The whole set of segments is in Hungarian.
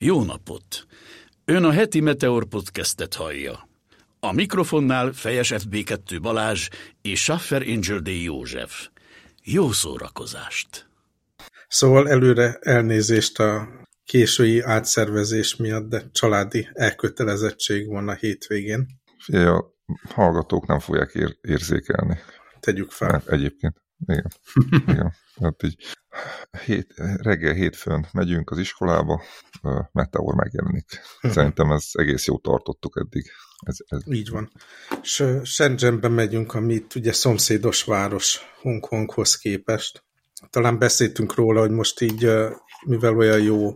Jó napot! Ön a heti Meteor podcastet hallja. A mikrofonnál Fejes FB2 Balázs és Schaffer Angel D. József. Jó szórakozást! Szóval előre elnézést a késői átszervezés miatt, de családi elkötelezettség van a hétvégén. Figyelj, a hallgatók nem fogják ér érzékelni. Tegyük fel. Mert egyébként, igen. igen. Hát így hét, reggel hétfőn megyünk az iskolába, Meteor megjelenik. Szerintem ez egész jó tartottuk eddig. Ez, ez... Így van. És Shenzhenbe megyünk, amit ugye szomszédos város Hongkonghoz képest. Talán beszéltünk róla, hogy most így, mivel olyan jó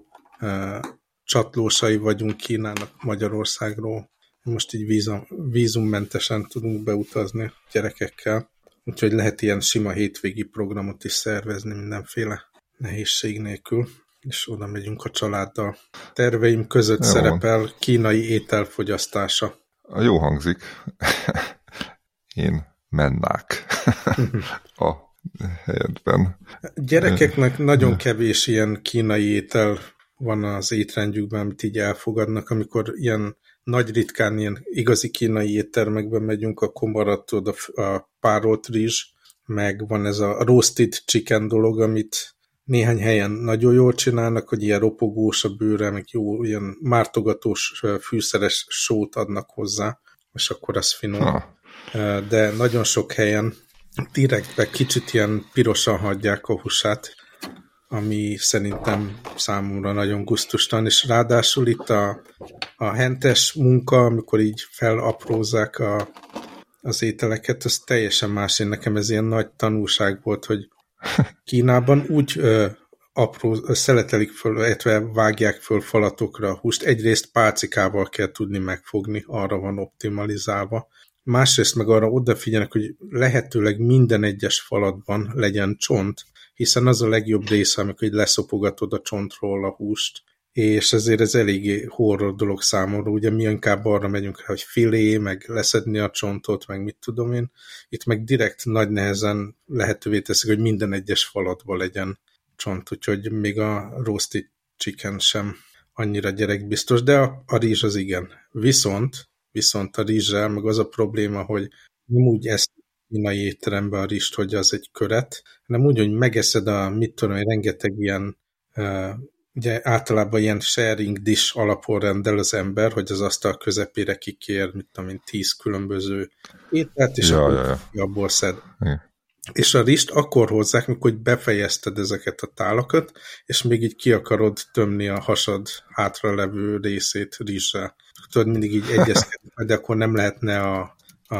csatlósai vagyunk Kínának Magyarországról, most így vízum, vízummentesen tudunk beutazni gyerekekkel, úgyhogy lehet ilyen sima hétvégi programot is szervezni mindenféle nehézség nélkül, és oda megyünk a családdal. Terveim között jó. szerepel kínai ételfogyasztása. Jó hangzik. Én mennák a helyetben. Gyerekeknek nagyon kevés ilyen kínai étel van az étrendjükben, amit így elfogadnak, amikor ilyen nagy ritkán ilyen igazi kínai éttermekben megyünk, akkor maradt oda a párolt rizs, meg van ez a roasted chicken dolog, amit néhány helyen nagyon jól csinálnak, hogy ilyen ropogós a bőre, meg jó, ilyen mártogatós, fűszeres sót adnak hozzá, és akkor az finom. Ha. De nagyon sok helyen direktbe kicsit ilyen pirosan hagyják a húsát, ami szerintem számomra nagyon gusztustan, és ráadásul itt a, a hentes munka, amikor így felaprózzák a, az ételeket, az teljesen más. Én nekem ez ilyen nagy tanulság volt, hogy Kínában úgy ö, apró, szeletelik föl, illetve vágják föl falatokra a húst. Egyrészt pálcikával kell tudni megfogni, arra van optimalizálva. Másrészt meg arra odafigyelnek, hogy lehetőleg minden egyes falatban legyen csont, hiszen az a legjobb része, amikor így leszopogatod a csontról a húst, és ezért ez eléggé horror dolog számomra, ugye mi inkább arra megyünk hogy filé, meg leszedni a csontot, meg mit tudom én, itt meg direkt nagy nehezen lehetővé teszik, hogy minden egyes falatban legyen csont, úgyhogy még a roasted chicken sem annyira gyerekbiztos, de a, a rizs az igen. Viszont, viszont a rizsel meg az a probléma, hogy nem úgy ezt kínai étterembe a rist, hogy az egy köret, hanem úgy, hogy megeszed a, mit tudom, rengeteg ilyen ugye általában ilyen sharing dish alapon rendel az ember, hogy az asztal közepére kikér, mit tudom én, tíz különböző ételt, és ja, akkor ja, ja. abból szed. Ja. És a rist akkor hozzák, mikor befejezted ezeket a tálakat, és még így ki akarod tömni a hasad hátra levő részét rizssel. Tudod, mindig így egyezkedni, de akkor nem lehetne a, a,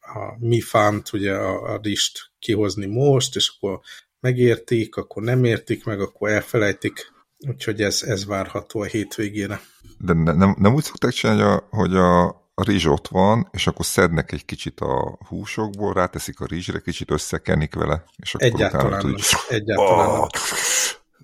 a mi fánt, ugye a, a rist kihozni most, és akkor megértik, akkor nem értik meg, akkor elfelejtik Úgyhogy ez, ez várható a hétvégére. De ne, nem, nem úgy szokták csinálni, hogy a, a rizs ott van, és akkor szednek egy kicsit a húsokból, ráteszik a rizsre, kicsit összekenik vele, és akkor Egyáltalán utána, nem. Tudj, Egyáltalán oh,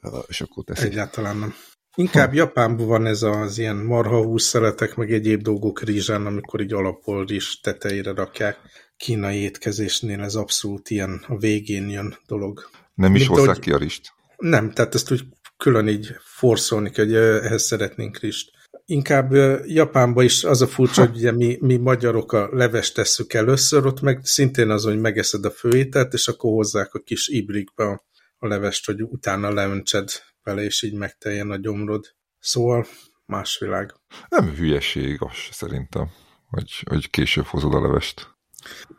nem. És akkor teszik. Egyáltalán nem. Inkább hm. Japánban van ez az ilyen marha szeletek, meg egyéb dolgok rizsán, amikor így alapol rizs tetejére rakják. Kínai étkezésnél ez abszolút ilyen a végén jön dolog. Nem is hozzák ki a rist? Nem, tehát ezt úgy külön így forszolni, hogy ehhez szeretnénk rist. Inkább Japánban is az a furcsa, hogy ugye mi, mi magyarok a levest tesszük először, ott meg szintén az, hogy megeszed a főételt, és akkor hozzák a kis ibrikbe a, a levest, hogy utána leöntsed vele, és így megteljen a gyomrod. Szóval más világ. Nem hülyeség az szerintem, hogy, hogy később hozod a levest.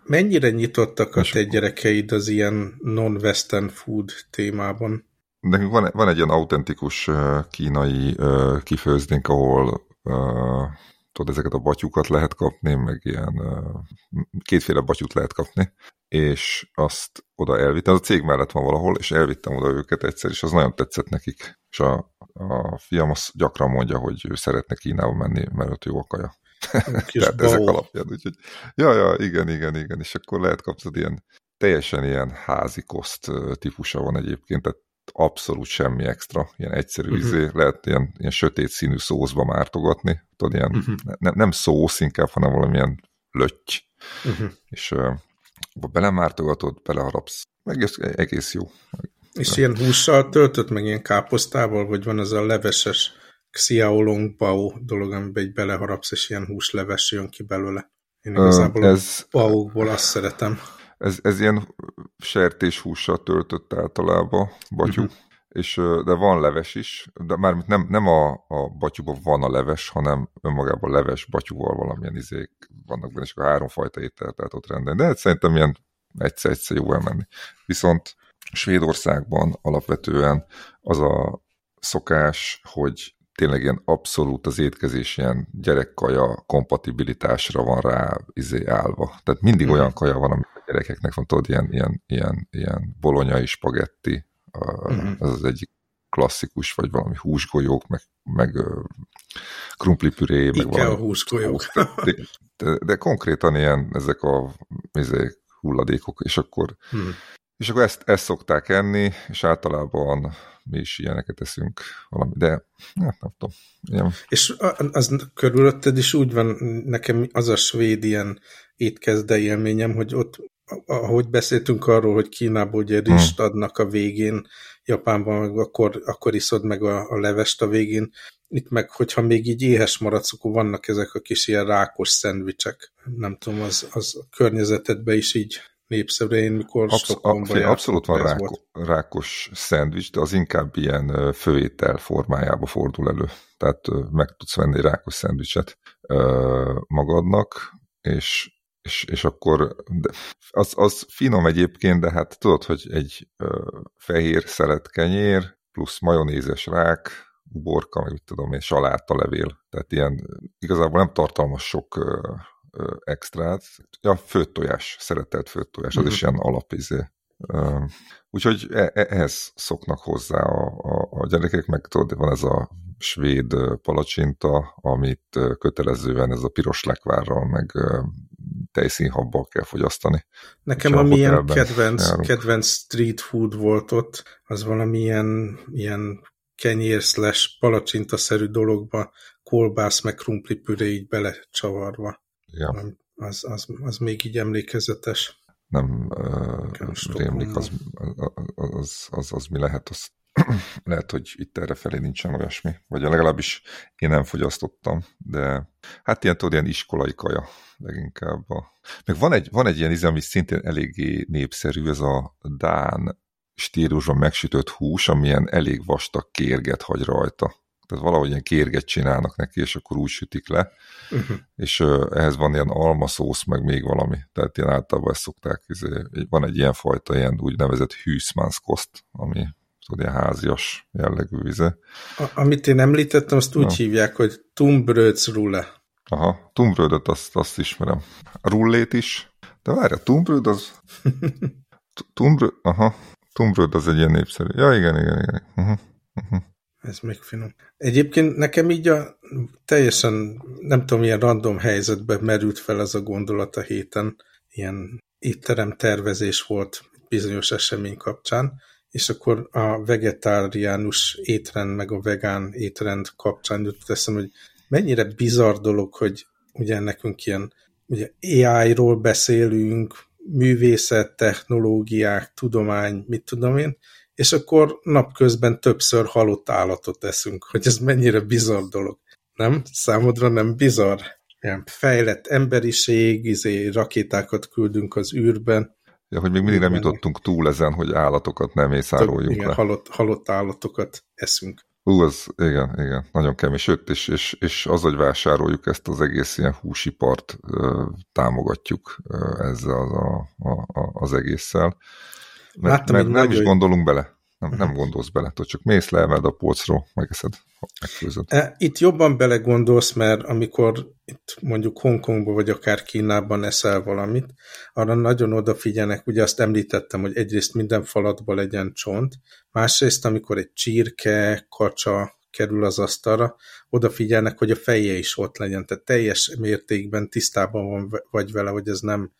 Mennyire nyitottak a te gyerekeid az ilyen non-western food témában? nekünk van, van egy ilyen autentikus kínai kifőzdénk, ahol tudod, ezeket a batyukat lehet kapni, meg ilyen kétféle batyut lehet kapni, és azt oda elvittem, az a cég mellett van valahol, és elvittem oda őket egyszer, és az nagyon tetszett nekik. És a, a fiam azt gyakran mondja, hogy ő szeretne Kínába menni, mert ott jó a kaja. Tehát ezek alapján, úgyhogy ja, ja, igen, igen, igen, és akkor lehet kapni ilyen teljesen ilyen házi koszt típusa van egyébként, tehát abszolút semmi extra, ilyen egyszerű uh-huh. izé, lehet ilyen, ilyen sötét színű szószba mártogatni, tudod, ilyen uh-huh. ne, nem szósz inkább, hanem valamilyen lötty, uh-huh. és uh, belemártogatod, beleharapsz, meg egész jó. És ilyen hússal töltött, meg ilyen káposztával, vagy van ez a leveses xiaolong bao dolog, amiben egy beleharapsz, és ilyen húsleves jön ki belőle. Én igazából Ö, ez, a baókból azt szeretem. Ez, ez ilyen sertéshússal töltött általában, batyú. Uh-huh és, de van leves is, de mármint nem, nem a, a batyúban van a leves, hanem önmagában leves batyúval valamilyen izék vannak benne, és a három fajta étel tehát ott rendelni. De hát szerintem ilyen egyszer-egyszer jó elmenni. Viszont Svédországban alapvetően az a szokás, hogy tényleg ilyen abszolút az étkezés ilyen gyerekkaja kompatibilitásra van rá izé állva. Tehát mindig mm. olyan kaja van, ami a gyerekeknek van, tudod, ilyen, ilyen, ilyen, ilyen bolonyai spagetti, ez az egyik klasszikus, vagy valami húsgolyók, meg, meg krumplipüré, meg valami. húsgolyók. De, de, de konkrétan ilyen ezek a izé, hulladékok, és akkor, hmm. És akkor ezt, ezt szokták enni, és általában mi is ilyeneket eszünk valami, de hát nem tudom. Ilyen. És az körülötted is úgy van, nekem az a svéd ilyen étkezde élményem, hogy ott ahogy beszéltünk arról, hogy Kínából ugye rist hmm. adnak a végén, Japánban akkor, akkor iszod meg a, a levest a végén, itt meg, hogyha még így éhes maradsz, akkor vannak ezek a kis ilyen rákos szendvicsek. Nem tudom, az, az a környezetedben is így népszerű, én mikor Absz Stockholmban Abszolút van rák rákos szendvics, de az inkább ilyen főétel formájába fordul elő. Tehát meg tudsz venni rákos szendvicset magadnak, és és, és akkor az, az finom egyébként, de hát tudod, hogy egy ö, fehér szelet kenyér, plusz majonézes rák, uborka, meg mit tudom én, levél. Tehát ilyen igazából nem tartalmaz sok ö, extrát. Ja, főtt tojás, szeretett főtt tojás, az mm is ilyen alapizé. Úgyhogy e, e, ehhez szoknak hozzá a, a, a gyerekek, meg tudod, van ez a svéd palacsinta, amit kötelezően ez a piros lekvárral, meg tejszínhabbal kell fogyasztani. Nekem a milyen kedvenc, kedvenc street food volt ott, az valamilyen ilyen kenyér slash palacsinta-szerű dologba kolbász meg krumpli püré így belecsavarva. Ja. Az, az, az még így emlékezetes. Nem uh, rémlik, az, az, az, az, mi lehet, az lehet, hogy itt erre felé nincsen olyasmi, vagy legalábbis én nem fogyasztottam, de hát ilyen tudod, ilyen iskolai kaja leginkább. A... Meg van egy, van egy ilyen íze, ami szintén eléggé népszerű, ez a Dán stílusban megsütött hús, amilyen elég vastag kérget hagy rajta. Tehát valahogy ilyen kérget csinálnak neki, és akkor úgy sütik le, uh-huh. és uh, ehhez van ilyen almaszósz, meg még valami, tehát ilyen általában ezt szokták, izé, van egy ilyen fajta, ilyen úgynevezett hűszmánszkoszt, ami tudod, ilyen házias jellegű vize. A, amit én említettem, azt úgy ja. hívják, hogy Tumbrödsrulle. Aha, Tumbrödet azt, azt ismerem. A rullét is. De várj, a Tumbröd az... Tumbröd, aha, Tumbröd az egy ilyen népszerű. Ja, igen, igen, igen. Uh -huh. Uh -huh. Ez még finom. Egyébként nekem így a teljesen, nem tudom, ilyen random helyzetben merült fel ez a gondolat a héten. Ilyen étterem tervezés volt bizonyos esemény kapcsán, és akkor a vegetáriánus étrend, meg a vegán étrend kapcsán jutott eszem, hogy mennyire bizarr dolog, hogy ugye nekünk ilyen ugye AI-ról beszélünk, művészet, technológiák, tudomány, mit tudom én, és akkor napközben többször halott állatot eszünk, hogy ez mennyire bizarr dolog. Nem? Számodra nem bizarr? Ilyen fejlett emberiség, izé, rakétákat küldünk az űrben, Ja, hogy még mindig nem jutottunk túl ezen, hogy állatokat nem észároljunk igen, le. Halott, halott állatokat eszünk. Ú, az, igen, igen, nagyon kemény. Sőt, és, és, és az, hogy vásároljuk ezt az egész ilyen húsipart, támogatjuk ezzel az, a, a, az egésszel. Mert, Láttam, mert nem is gondolunk bele. Nem, nem gondolsz bele, tudod, csak mész le, a polcról, megeszed, megfőzöd. E, itt jobban belegondolsz, mert amikor itt mondjuk Hongkongban vagy akár Kínában eszel valamit, arra nagyon odafigyelnek, ugye azt említettem, hogy egyrészt minden falatban legyen csont, másrészt amikor egy csirke, kacsa kerül az asztalra, odafigyelnek, hogy a feje is ott legyen, tehát teljes mértékben tisztában van, vagy vele, hogy ez nem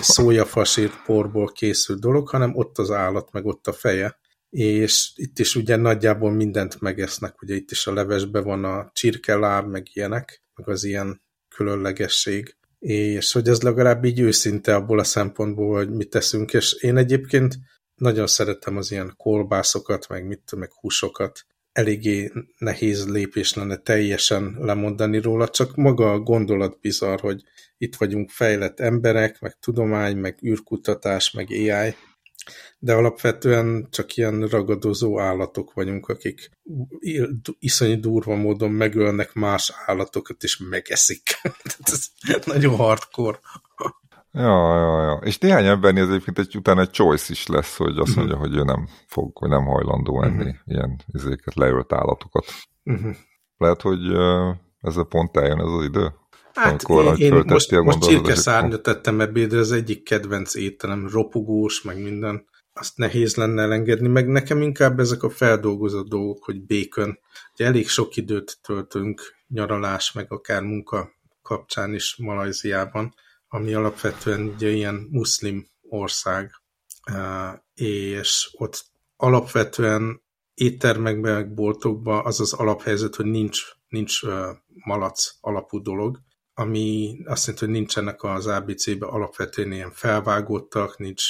szójafasírt porból készült dolog, hanem ott az állat, meg ott a feje. És itt is ugye nagyjából mindent megesznek, ugye itt is a levesben van a csirkeláb, meg ilyenek, meg az ilyen különlegesség. És hogy ez legalább így őszinte abból a szempontból, hogy mit teszünk, és én egyébként nagyon szeretem az ilyen kolbászokat, meg mit meg húsokat eléggé nehéz lépés lenne teljesen lemondani róla, csak maga a gondolat bizarr, hogy itt vagyunk fejlett emberek, meg tudomány, meg űrkutatás, meg AI, de alapvetően csak ilyen ragadozó állatok vagyunk, akik iszonyú durva módon megölnek más állatokat, és megeszik. Ez nagyon hardcore. Ja, ja, ja. És néhány embernél ez egyébként egy, utána egy choice is lesz, hogy azt mondja, uh -huh. hogy ő nem fog, vagy nem hajlandó enni uh mhm. -huh. ilyen izéket, leölt állatokat. Uh mhm. -huh. Lehet, hogy uh, ezzel pont eljön ez az idő? Hát Amikor, én, én most, most csirkeszárnyat tettem ebédre, az egyik kedvenc ételem, ropogós, meg minden. Azt nehéz lenne elengedni, meg nekem inkább ezek a feldolgozott dolgok, hogy békön. Ugye elég sok időt töltünk nyaralás, meg akár munka kapcsán is Malajziában, ami alapvetően ugye ilyen muszlim ország, és ott alapvetően éttermekben, boltokban az az alaphelyzet, hogy nincs, nincs malac alapú dolog, ami azt jelenti, hogy nincsenek az ABC-be alapvetően ilyen felvágottak, nincs,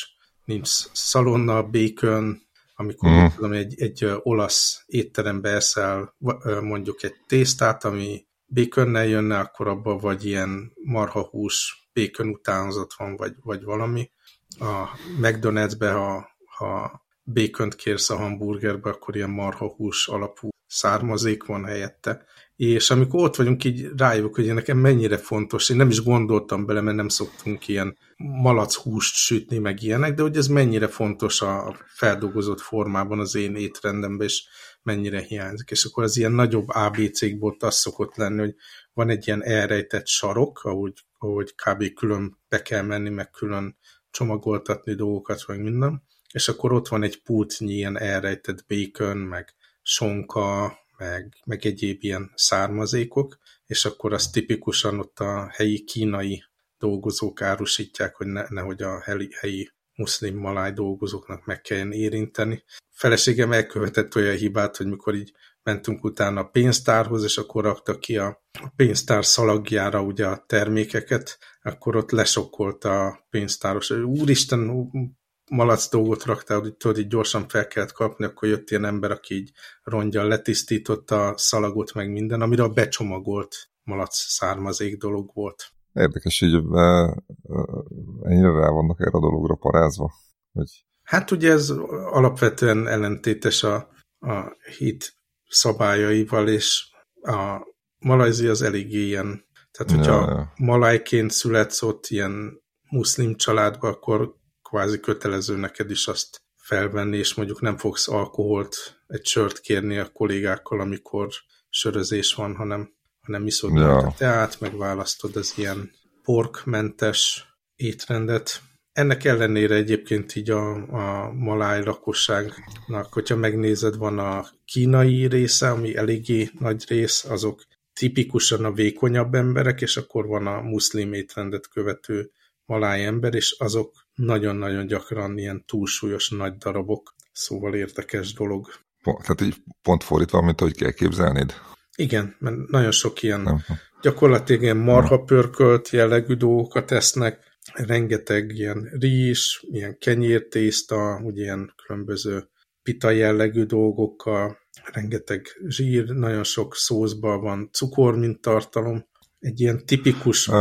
nincs szalonna, bacon, amikor mm. tudom, egy, egy olasz étterembe eszel mondjuk egy tésztát, ami baconnel jönne, akkor abban vagy ilyen marhahús, bacon utánzat van, vagy, vagy valami. A McDonald's-be, ha, ha bacon kérsz a hamburgerbe, akkor ilyen marhahús alapú származék van helyette. És amikor ott vagyunk, így rájövök, hogy nekem mennyire fontos, én nem is gondoltam bele, mert nem szoktunk ilyen malac húst sütni, meg ilyenek, de hogy ez mennyire fontos a feldolgozott formában az én étrendemben, és mennyire hiányzik. És akkor az ilyen nagyobb ABC-kból az szokott lenni, hogy van egy ilyen elrejtett sarok, ahogy, ahogy kb. külön be kell menni, meg külön csomagoltatni dolgokat, meg minden, és akkor ott van egy pultnyi ilyen elrejtett bacon, meg sonka, meg, meg egyéb ilyen származékok, és akkor az tipikusan ott a helyi kínai dolgozók árusítják, hogy ne, nehogy a helyi, helyi muszlim maláj dolgozóknak meg kelljen érinteni. Feleségem elkövetett olyan hibát, hogy mikor így mentünk utána a pénztárhoz, és akkor rakta ki a pénztár szalagjára ugye a termékeket, akkor ott lesokkolta a pénztáros. Úristen, malac dolgot raktál, hogy tudod, így gyorsan fel kellett kapni, akkor jött ilyen ember, aki így rongyal letisztította a szalagot, meg minden, amire a becsomagolt malac származék dolog volt. Érdekes, hogy ennyire rá vannak erre a dologra parázva. Hogy... Hát ugye ez alapvetően ellentétes a, a hit szabályaival, és a malajzi az eléggé ilyen, tehát hogyha ja, ja. malajként születsz ott ilyen muszlim családba, akkor kvázi kötelező neked is azt felvenni, és mondjuk nem fogsz alkoholt, egy sört kérni a kollégákkal, amikor sörözés van, hanem, hanem iszod ja. a teát, megválasztod az ilyen porkmentes étrendet. Ennek ellenére egyébként így a, a maláj lakosságnak, hogyha megnézed, van a kínai része, ami eléggé nagy rész, azok tipikusan a vékonyabb emberek, és akkor van a muszlim étrendet követő maláj ember, és azok nagyon-nagyon gyakran ilyen túlsúlyos nagy darabok, szóval érdekes dolog. Pont, tehát így pont fordítva, mint hogy kell képzelnéd? Igen, mert nagyon sok ilyen nem. gyakorlatilag ilyen marha pörkölt jellegű dolgokat esznek, rengeteg ilyen rizs, ilyen kenyértészta, ugye ilyen különböző pita jellegű dolgokkal, rengeteg zsír, nagyon sok szószban van cukor, mint tartalom. Egy ilyen tipikus uh,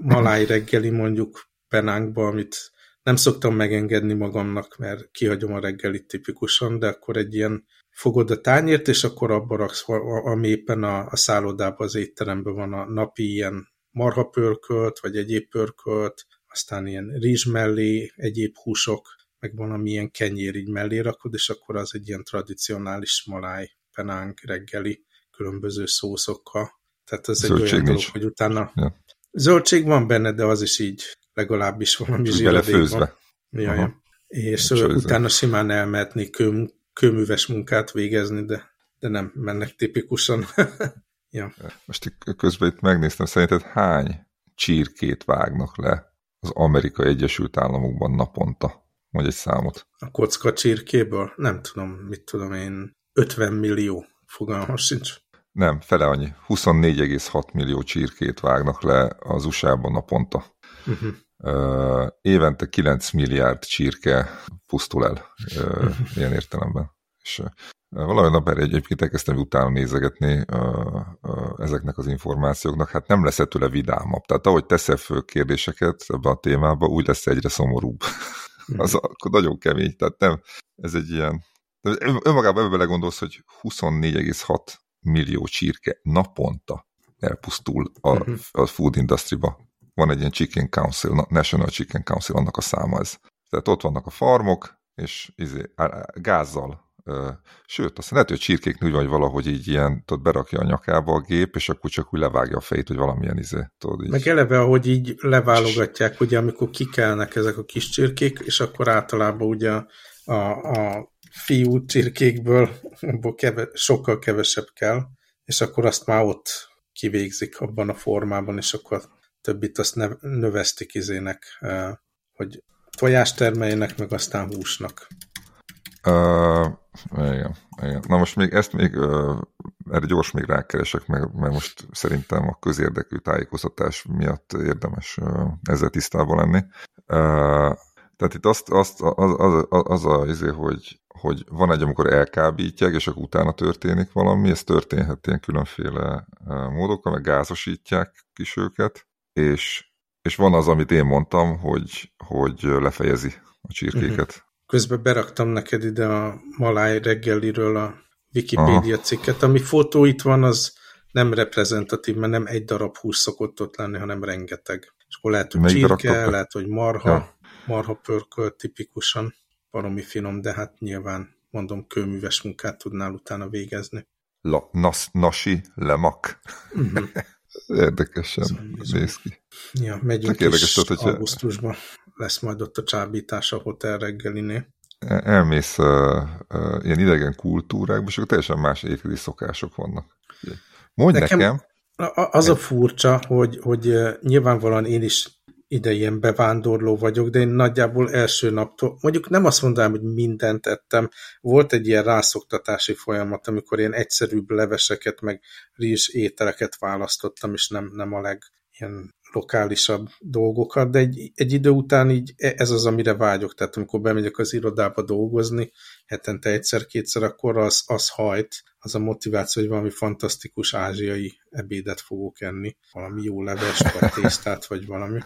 maláj reggeli mondjuk Penánkba, amit nem szoktam megengedni magamnak, mert kihagyom a reggelit tipikusan, de akkor egy ilyen fogod a tányért, és akkor abba raksz, ami éppen a, a szállodában, az étteremben van a napi ilyen marhapörkölt, vagy egyéb pörkölt, aztán ilyen rizs mellé, egyéb húsok, meg valami ilyen kenyér így mellé rakod, és akkor az egy ilyen tradicionális maláj penánk reggeli különböző szószokkal. Tehát ez Zöldség egy olyan dolog, hogy utána... Ja. Zöldség van benne, de az is így legalábbis valami zsíradék van. Jaj, És Csőző. utána simán elmehetni kő, kőműves munkát végezni, de, de nem mennek tipikusan. ja. Most közben itt megnéztem, szerinted hány csirkét vágnak le az Amerikai Egyesült Államokban naponta? Mondj egy számot. A kocka csirkéből? Nem tudom, mit tudom én, 50 millió, fogalmam sincs. Nem, fele annyi. 24,6 millió csirkét vágnak le az USA-ban naponta. Évente 9 milliárd csirke pusztul el uh, ilyen értelemben. És És valami nap erre egyébként elkezdtem utána nézegetni uh, uh, ezeknek az információknak, hát nem lesz ettől vidámabb. Tehát ahogy teszel föl kérdéseket ebbe a témába, úgy lesz egyre szomorúbb. az akkor nagyon kemény, tehát nem, ez egy ilyen, önmagában ebbe belegondolsz, hogy 24,6 millió csirke naponta elpusztul a, uh-huh. a food industry-ba. Van egy ilyen Chicken Council, National Chicken Council, annak a száma ez. Tehát ott vannak a farmok, és izé, gázzal Sőt, aztán lehet, hogy a csirkék úgy van, hogy valahogy így ilyen, tudod, berakja a nyakába a gép, és akkor csak úgy levágja a fejét, hogy valamilyen izé, tudod így. Meg eleve, ahogy így leválogatják, ugye, amikor kikelnek ezek a kis csirkék, és akkor általában ugye a, a fiú csirkékből keve, sokkal kevesebb kell, és akkor azt már ott kivégzik abban a formában, és akkor többit azt ne, növesztik izének, hogy tojást termeljenek, meg aztán húsnak. Uh, igen, igen. Na most még ezt még, uh, erre gyors még rákeresek, meg, mert most szerintem a közérdekű tájékoztatás miatt érdemes uh, ezzel tisztában lenni. Uh, tehát itt azt, azt, az, az, az, az a izé, hogy, hogy van egy, amikor elkábítják, és akkor utána történik valami, ez történhet ilyen különféle módokkal, meg gázosítják is őket, és, és van az, amit én mondtam, hogy, hogy lefejezi a csirkéket. Uh-huh. Közben beraktam neked ide a Maláj reggeliről a Wikipédia Aha. cikket, ami fotó itt van, az nem reprezentatív, mert nem egy darab hús szokott ott lenni, hanem rengeteg. És akkor lehet, hogy Melyik csirke, lehet, hogy marha, ja. marha pörköl tipikusan, baromi finom, de hát nyilván, mondom, kőműves munkát tudnál utána végezni. La, nas, nasi lemak. Uh-huh. Érdekesen szóval néz ki. Ja, megyünk Csak érdekes, is tudod, hogy augusztusban lesz majd ott a csábítás a hotel reggelinél. Elmész uh, uh, ilyen idegen kultúrákba, és akkor teljesen más étkezés szokások vannak. Mondj nekem... nekem az a furcsa, hogy, hogy nyilvánvalóan én is ide ilyen bevándorló vagyok, de én nagyjából első naptól, mondjuk nem azt mondanám, hogy mindent ettem, volt egy ilyen rászoktatási folyamat, amikor ilyen egyszerűbb leveseket, meg rizs ételeket választottam, és nem, nem a leg ilyen lokálisabb dolgokat, de egy, egy idő után így e, ez az, amire vágyok, tehát amikor bemegyek az irodába dolgozni, hetente egyszer-kétszer, akkor az, az hajt, az a motiváció, hogy valami fantasztikus ázsiai ebédet fogok enni, valami jó levest, vagy tésztát, vagy valami.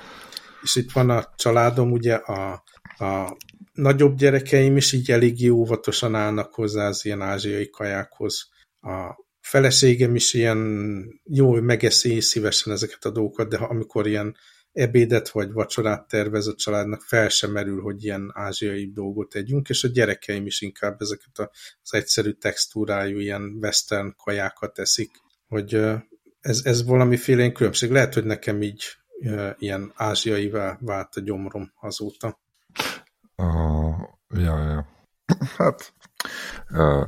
És itt van a családom, ugye a, a nagyobb gyerekeim is így elég óvatosan állnak hozzá az ilyen ázsiai kajákhoz. A feleségem is ilyen jó, megeszi szívesen ezeket a dolgokat, de amikor ilyen ebédet vagy vacsorát tervez a családnak, fel sem merül, hogy ilyen ázsiai dolgot tegyünk, és a gyerekeim is inkább ezeket az egyszerű textúrájú ilyen western kajákat eszik, hogy ez, ez valamiféle különbség. Lehet, hogy nekem így ilyen ázsiai vált a gyomrom azóta. Uh, ja, ja. Hát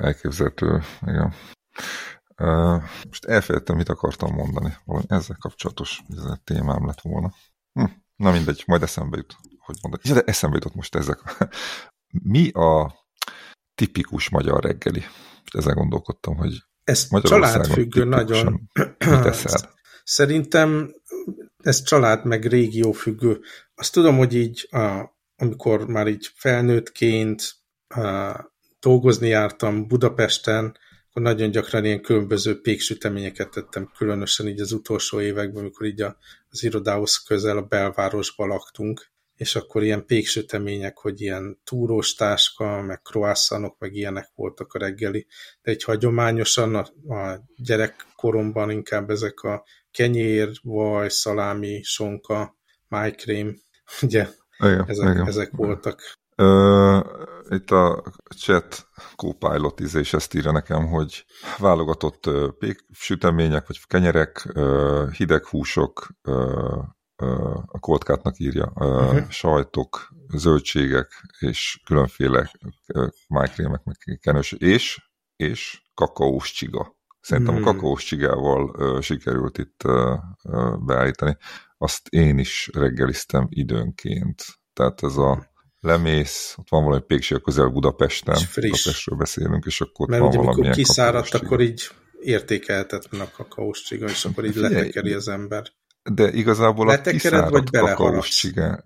elképzelhető, igen. Uh, most elfelejtettem, mit akartam mondani. Valami ezzel kapcsolatos ezzel témám lett volna. Hm, na mindegy, majd eszembe jut, hogy mondani. Ja, de eszembe jutott most ezek. Mi a tipikus magyar reggeli? Ezen gondolkodtam, hogy ez családfüggő nagyon. Mit eszel? Szerintem ez család meg régió függő. Azt tudom, hogy így, a, amikor már így felnőttként a, dolgozni jártam Budapesten, akkor nagyon gyakran ilyen különböző péksüteményeket tettem, különösen így az utolsó években, amikor így a, az irodához közel a belvárosban laktunk, és akkor ilyen péksütemények, hogy ilyen túrós táska, meg croissantok, meg ilyenek voltak a reggeli, de egy hagyományosan a, a gyerekkoromban inkább ezek a kenyér, vaj, szalámi, sonka, májkrém, ugye igen, ezek, igen. ezek voltak. Ö, itt a chat Copilot izé is ezt írja nekem, hogy válogatott pék, sütemények, vagy kenyerek, hideg húsok, a kotkátnak írja, uh-huh. sajtok, zöldségek és különféle májkrémek, meg kenős, és, és kakaós csiga. Szerintem hmm. a kakaós csigával uh, sikerült itt uh, uh, beállítani. Azt én is reggeliztem időnként. Tehát ez a lemész, ott van valami péksi a közel Budapesten, Budapestről beszélünk, és akkor Mert van ugye, amikor kiszáradt, akkor így értékeltetlen a kakaós csiga, és akkor így letekeri az ember. de igazából a kiszáradt kakaós csigát.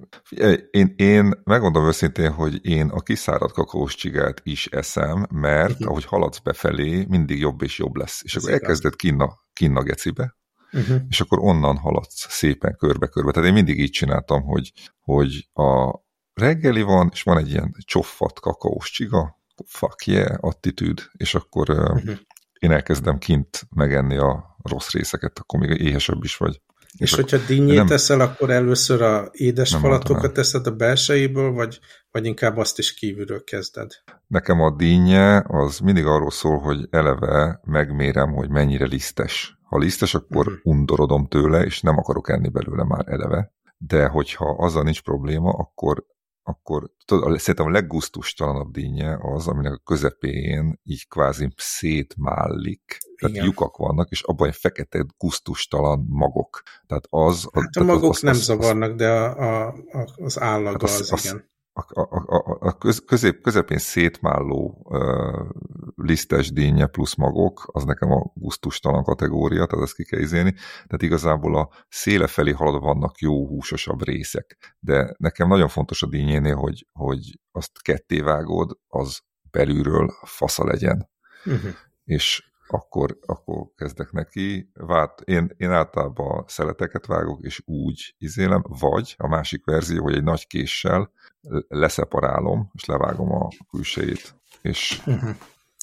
Én, én megmondom őszintén, hogy én a kiszáradt kakaós csigát is eszem, mert uh-huh. ahogy haladsz befelé, mindig jobb és jobb lesz. És Ez akkor igaz. elkezded kinna, kinna gecibe, uh-huh. és akkor onnan haladsz szépen körbe-körbe. Tehát én mindig így csináltam, hogy, hogy a reggeli van, és van egy ilyen csoffat kakaós csiga, fuck yeah, attitűd, és akkor uh-huh. én elkezdem kint megenni a rossz részeket, akkor még éhesebb is vagy. És, és hogyha dinnyét nem, teszel, akkor először a édes falatokat teszed a belsejéből, vagy, vagy inkább azt is kívülről kezded? Nekem a dinnye az mindig arról szól, hogy eleve megmérem, hogy mennyire lisztes. Ha lisztes, akkor uh-huh. undorodom tőle, és nem akarok enni belőle már eleve. De hogyha azzal nincs probléma, akkor akkor tudod, szerintem a leggusztustalanabb dinnye az, aminek a közepén így kvázi szétmállik. Tehát Igen. lyukak vannak, és abban egy fekete gusztustalan magok. Tehát az... Hát a, a magok az, nem az, zavarnak, de a, a, az állaga hát az, az, az, igen a, a, a közép, közepén szétmálló uh, lisztes dinnye plusz magok, az nekem a gusztustalan kategória, tehát ezt ki kell izélni. Tehát igazából a széle felé haladva vannak jó húsosabb részek. De nekem nagyon fontos a dinnyénél, hogy, hogy azt ketté vágod, az belülről fasza legyen. Uh-huh. És akkor, akkor kezdek neki. Vált, én, én általában szeleteket vágok, és úgy izélem, vagy a másik verzió, hogy egy nagy késsel leszeparálom, és levágom a külsejét, és, uh-huh.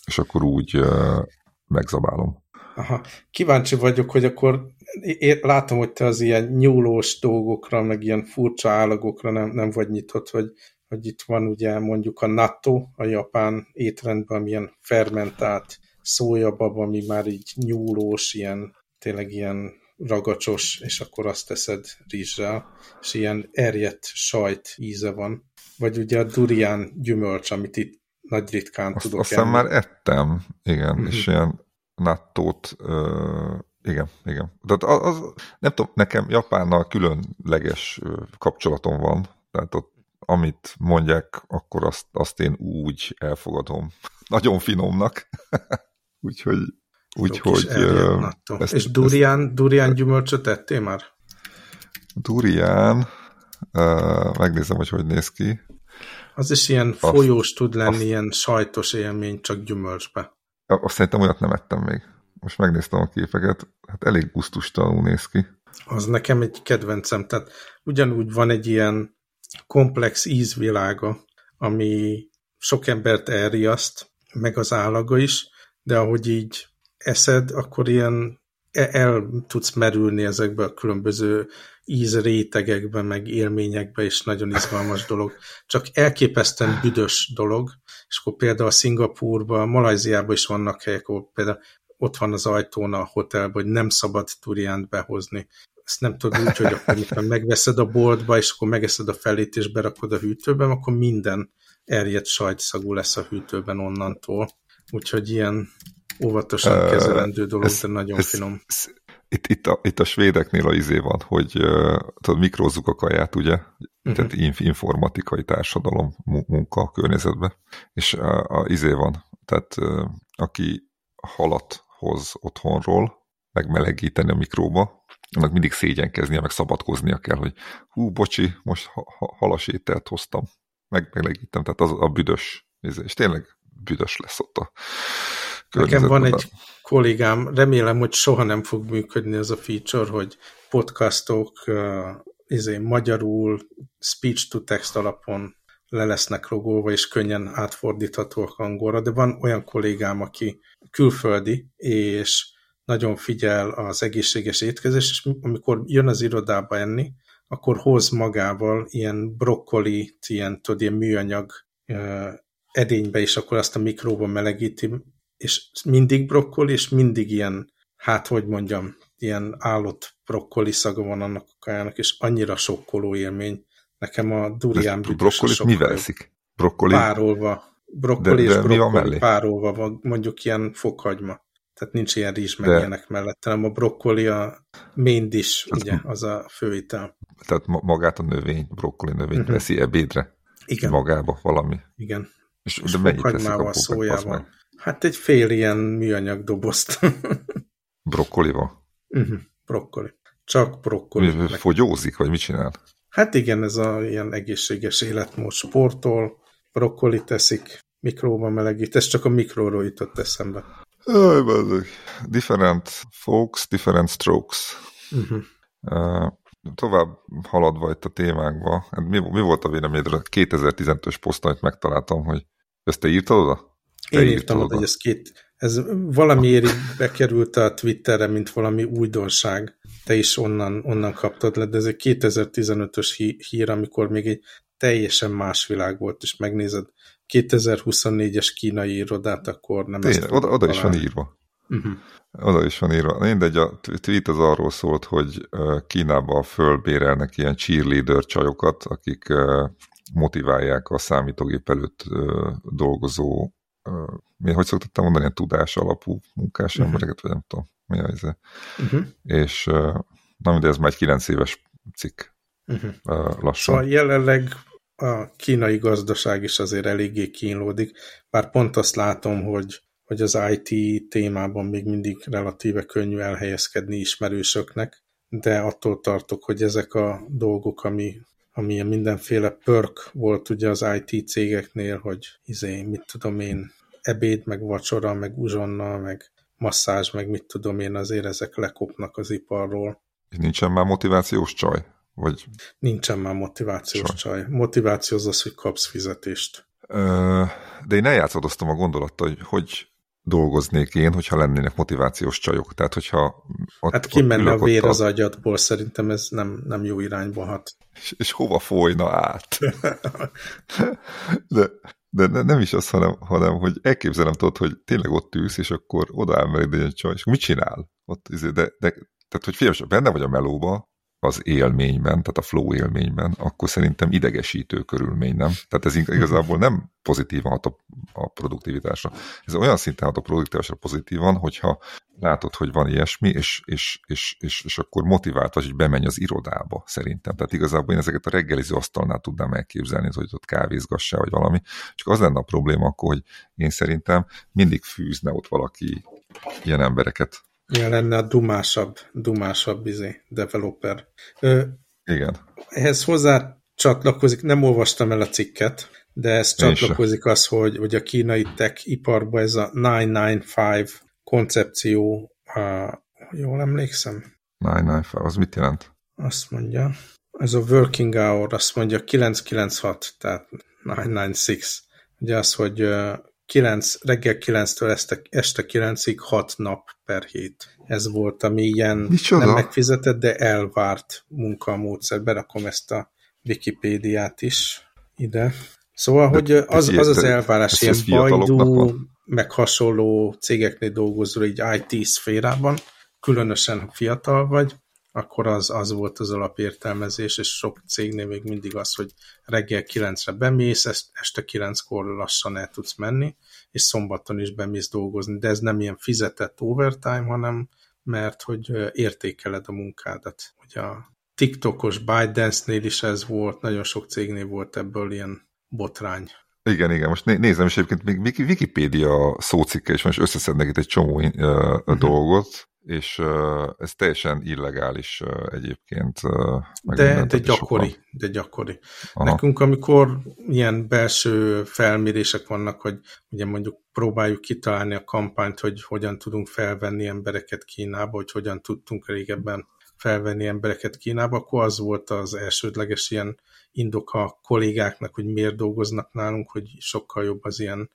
és akkor úgy uh, megzabálom. Aha. Kíváncsi vagyok, hogy akkor én látom, hogy te az ilyen nyúlós dolgokra, meg ilyen furcsa állagokra nem, nem vagy nyitott, hogy, hogy itt van ugye mondjuk a natto, a japán étrendben, milyen fermentált szójabab, ami már így nyúlós, ilyen, tényleg ilyen ragacsos, és akkor azt teszed rizssel, és ilyen erjedt sajt íze van. Vagy ugye a durian gyümölcs, amit itt nagy ritkán azt, tudok Aztán már ettem, igen, mm -hmm. és ilyen nattót, uh, igen, igen. Tehát az, az, nem tudom, nekem Japánnal különleges kapcsolatom van, tehát ott amit mondják, akkor azt, azt én úgy elfogadom. Nagyon finomnak. Úgyhogy Úgyhogy... Ezt, És durian, ezt, durian gyümölcsöt ettél már? Durian, uh, megnézem, hogy hogy néz ki. Az is ilyen azt, folyós tud lenni, azt, ilyen sajtos élmény, csak gyümölcsbe. Azt szerintem olyat nem ettem még. Most megnéztem a képeket, hát elég gusztustalanul néz ki. Az nekem egy kedvencem, tehát ugyanúgy van egy ilyen komplex ízvilága, ami sok embert elriaszt, meg az állaga is, de ahogy így eszed, akkor ilyen e- el tudsz merülni ezekbe a különböző ízrétegekbe, meg élményekbe, és nagyon izgalmas dolog. Csak elképesztően büdös dolog, és akkor például Szingapúrban, Malajziában is vannak helyek, ahol például ott van az ajtón a hotelben, hogy nem szabad turiánt behozni. Ezt nem tudod úgy, hogy akkor megveszed a boltba, és akkor megeszed a felét, és berakod a hűtőben, akkor minden erjedt sajtszagú lesz a hűtőben onnantól. Úgyhogy ilyen óvatosan kezelendő dolog, ez, de nagyon ez, finom. Ez, itt, itt, a, itt a svédeknél a izé van, hogy tudod, mikrózzuk a kaját, ugye? Uh-huh. Tehát inf, informatikai társadalom munka a környezetben. És a, a izé van, tehát aki halat hoz otthonról, megmelegíteni a mikróba, annak mindig szégyenkeznie, meg szabadkoznia kell, hogy hú, bocsi, most ha, ha, halas ételt hoztam, meg melegítem, tehát az a büdös, izé, és tényleg büdös lesz ott a Nekem van egy kollégám, remélem, hogy soha nem fog működni ez a feature, hogy podcastok uh, izé, magyarul speech-to-text alapon le lesznek rogolva, és könnyen átfordíthatóak angolra, de van olyan kollégám, aki külföldi, és nagyon figyel az egészséges étkezés, és amikor jön az irodába enni, akkor hoz magával ilyen brokkoli, ilyen, tudod, ilyen műanyag edénybe, és akkor azt a mikróban melegíti, és mindig brokkoli, és mindig ilyen, hát hogy mondjam, ilyen állott brokkoli szaga van annak a kajának, és annyira sokkoló élmény. Nekem a durian Brokkolit mivel eszik? Brokkoli? Párolva. Brokkoli de, de és brokkoli párolva, mondjuk ilyen fokhagyma. Tehát nincs ilyen rizs meg de... ilyenek mellett, hanem a brokkoli a main dish, az ugye, az a főitel. Tehát magát a növény, brokkoli növényt uh mhm. -huh. veszi ebédre? Igen. Magába valami? Igen. És, és de mennyit teszik a szójával. Hát egy fél ilyen műanyag dobozt. Brokkolival? Uh-huh, brokkoli. Csak brokkoli. Mi, fogyózik, vagy mit csinál? Hát igen, ez a ilyen egészséges életmód sportol, brokkoli teszik, mikróba melegít, ez csak a mikróról jutott eszembe. Aj, different folks, different strokes. Uh -huh. uh, tovább haladva itt a témákba, hát mi, mi volt a véleményedről? 2015-ös poszt, amit megtaláltam, hogy ezt te írtad oda? Te Én írtam oda, hogy ez két, ez valamiért bekerült a Twitterre, mint valami újdonság. Te is onnan, onnan kaptad le, de ez egy 2015-ös hír, amikor még egy teljesen más világ volt, és megnézed 2024-es kínai irodát, akkor nem Tényleg, ezt oda, oda is van írva. Uh -huh. Oda is van írva. Mindegy, a tweet az arról szólt, hogy Kínába fölbérelnek ilyen cheerleader csajokat, akik motiválják a számítógép előtt dolgozó, mi, hogy szoktattam mondani, ilyen tudás alapú munkás uh -huh. embereket, vagy nem tudom, mi az uh -huh. És na mindegy, ez már egy 9 éves cikk uh -huh. lassan. Szóval jelenleg a kínai gazdaság is azért eléggé kínlódik, bár pont azt látom, hogy, hogy az IT témában még mindig relatíve könnyű elhelyezkedni ismerősöknek, de attól tartok, hogy ezek a dolgok, ami, ami mindenféle perk volt ugye az IT cégeknél, hogy izé, mit tudom én, ebéd, meg vacsora, meg uzsonna, meg masszázs, meg mit tudom én, azért ezek lekopnak az iparról. Nincsen már motivációs csaj? Vagy... Nincsen már motivációs csaj. csaj. Motiváció az az, hogy kapsz fizetést. Ö, de én eljátszadoztam a gondolattal, hogy hogy dolgoznék én, hogyha lennének motivációs csajok. Tehát, hogyha ott, hát kimenne a vér az agyadból, szerintem ez nem, nem jó irányba hat. És, és hova folyna át? de, de nem is az, hanem, hanem hogy elképzelem tudod, hogy tényleg ott ülsz, és akkor odaáll mellé egy csaj, és mit csinál? Ott, izé, de, de, tehát, hogy figyelj, benne vagy a melóba, az élményben, tehát a flow élményben, akkor szerintem idegesítő körülmény, nem? Tehát ez igazából nem pozitívan hat a, a produktivitásra. Ez olyan szinten hat a produktivitásra pozitívan, hogyha látod, hogy van ilyesmi, és, és, és, és, és akkor motivált vagy, hogy bemenj az irodába, szerintem. Tehát igazából én ezeket a reggeliző asztalnál tudnám elképzelni, hogy ott kávézgassá, vagy valami. Csak az lenne a probléma akkor, hogy én szerintem mindig fűzne ott valaki ilyen embereket Ja, lenne a dumásabb, dumásabb izé, developer. Ö, Igen. Ehhez hozzá csatlakozik, nem olvastam el a cikket, de ez csatlakozik az, hogy, hogy a kínai tech iparban ez a 995 koncepció, uh, jól emlékszem? 995, az mit jelent? Azt mondja, ez a working hour, azt mondja 996, tehát 996. Ugye az, hogy 9, reggel 9-től este, este 9-ig 6 nap per hét. Ez volt, ami ilyen Micsoda? nem megfizetett, de elvárt munkamódszer. Berakom ezt a Wikipédiát is ide. Szóval, de, hogy az, az az elvárás, ilyen Baidu, meg hasonló cégeknél dolgozó egy IT szférában, különösen, ha fiatal vagy, akkor az, az volt az alapértelmezés, és sok cégnél még mindig az, hogy reggel 9-re bemész, este 9-kor lassan el tudsz menni, és szombaton is bemész dolgozni, de ez nem ilyen fizetett overtime, hanem mert hogy értékeled a munkádat. Ugye a TikTokos ByteDance-nél is ez volt, nagyon sok cégnél volt ebből ilyen botrány. Igen, igen, most nézem, és egyébként még Wikipédia szócikke is van, és összeszednek itt egy csomó uh, uh-huh. dolgot, és uh, ez teljesen illegális uh, egyébként. Uh, de, de gyakori, sokan. de gyakori. Aha. Nekünk, amikor ilyen belső felmérések vannak, hogy ugye mondjuk próbáljuk kitalálni a kampányt, hogy hogyan tudunk felvenni embereket Kínába, hogy hogyan tudtunk régebben felvenni embereket Kínába, akkor az volt az elsődleges ilyen indok a kollégáknak, hogy miért dolgoznak nálunk, hogy sokkal jobb az ilyen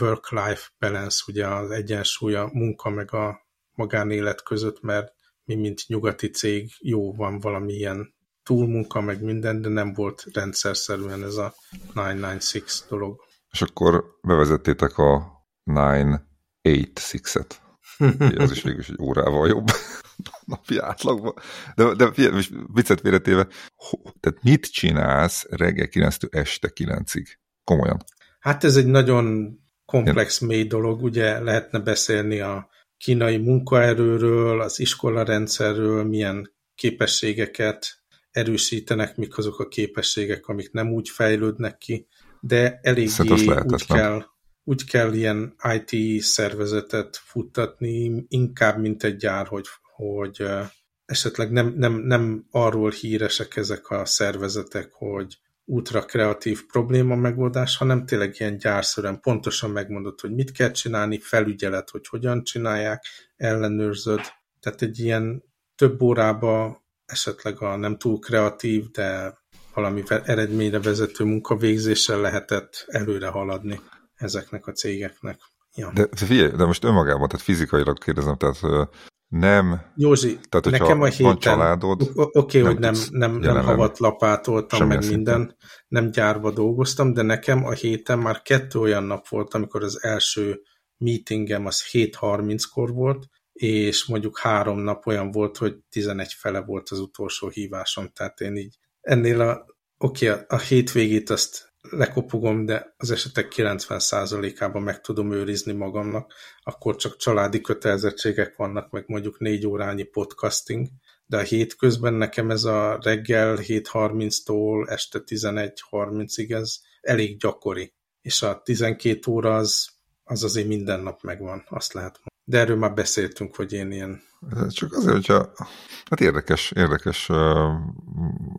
work-life balance, ugye az egyensúly a munka meg a magánélet között, mert mi, mint nyugati cég, jó van valamilyen túlmunka, meg minden, de nem volt rendszer szerűen ez a 996 dolog. És akkor bevezettétek a 986-et. Ez is végül egy órával jobb napi átlagban. De, de viccet véletéve, tehát mit csinálsz reggel 9-től este 9-ig? Komolyan. Hát ez egy nagyon komplex, mély dolog, ugye lehetne beszélni a kínai munkaerőről, az iskolarendszerről, milyen képességeket erősítenek, mik azok a képességek, amik nem úgy fejlődnek ki, de eléggé úgy kell, úgy kell ilyen IT szervezetet futtatni, inkább, mint egy gyár, hogy, hogy esetleg nem, nem, nem arról híresek ezek a szervezetek, hogy ultra kreatív probléma megoldás, hanem tényleg ilyen gyárszörön pontosan megmondod, hogy mit kell csinálni, felügyelet, hogy hogyan csinálják, ellenőrzöd. Tehát egy ilyen több órába esetleg a nem túl kreatív, de valami eredményre vezető munkavégzéssel lehetett előre haladni ezeknek a cégeknek. Ja. De, figyelj, de most önmagában, tehát fizikailag kérdezem, tehát nem... Józsi, tehát, nekem a héten... családod... Oké, okay, hogy nem, nem, nem havat lapátoltam, meg szinten. minden, nem gyárba dolgoztam, de nekem a héten már kettő olyan nap volt, amikor az első meetingem az 7.30-kor volt, és mondjuk három nap olyan volt, hogy 11 fele volt az utolsó hívásom, tehát én így ennél a, oké, okay, a hétvégét azt lekopogom, de az esetek 90%-ában meg tudom őrizni magamnak, akkor csak családi kötelezettségek vannak, meg mondjuk négy órányi podcasting, de a hétközben nekem ez a reggel 7.30-tól este 11.30-ig ez elég gyakori, és a 12 óra az, az azért minden nap megvan, azt lehet. De erről már beszéltünk, hogy én ilyen... Csak azért, hogyha... Hát érdekes, érdekes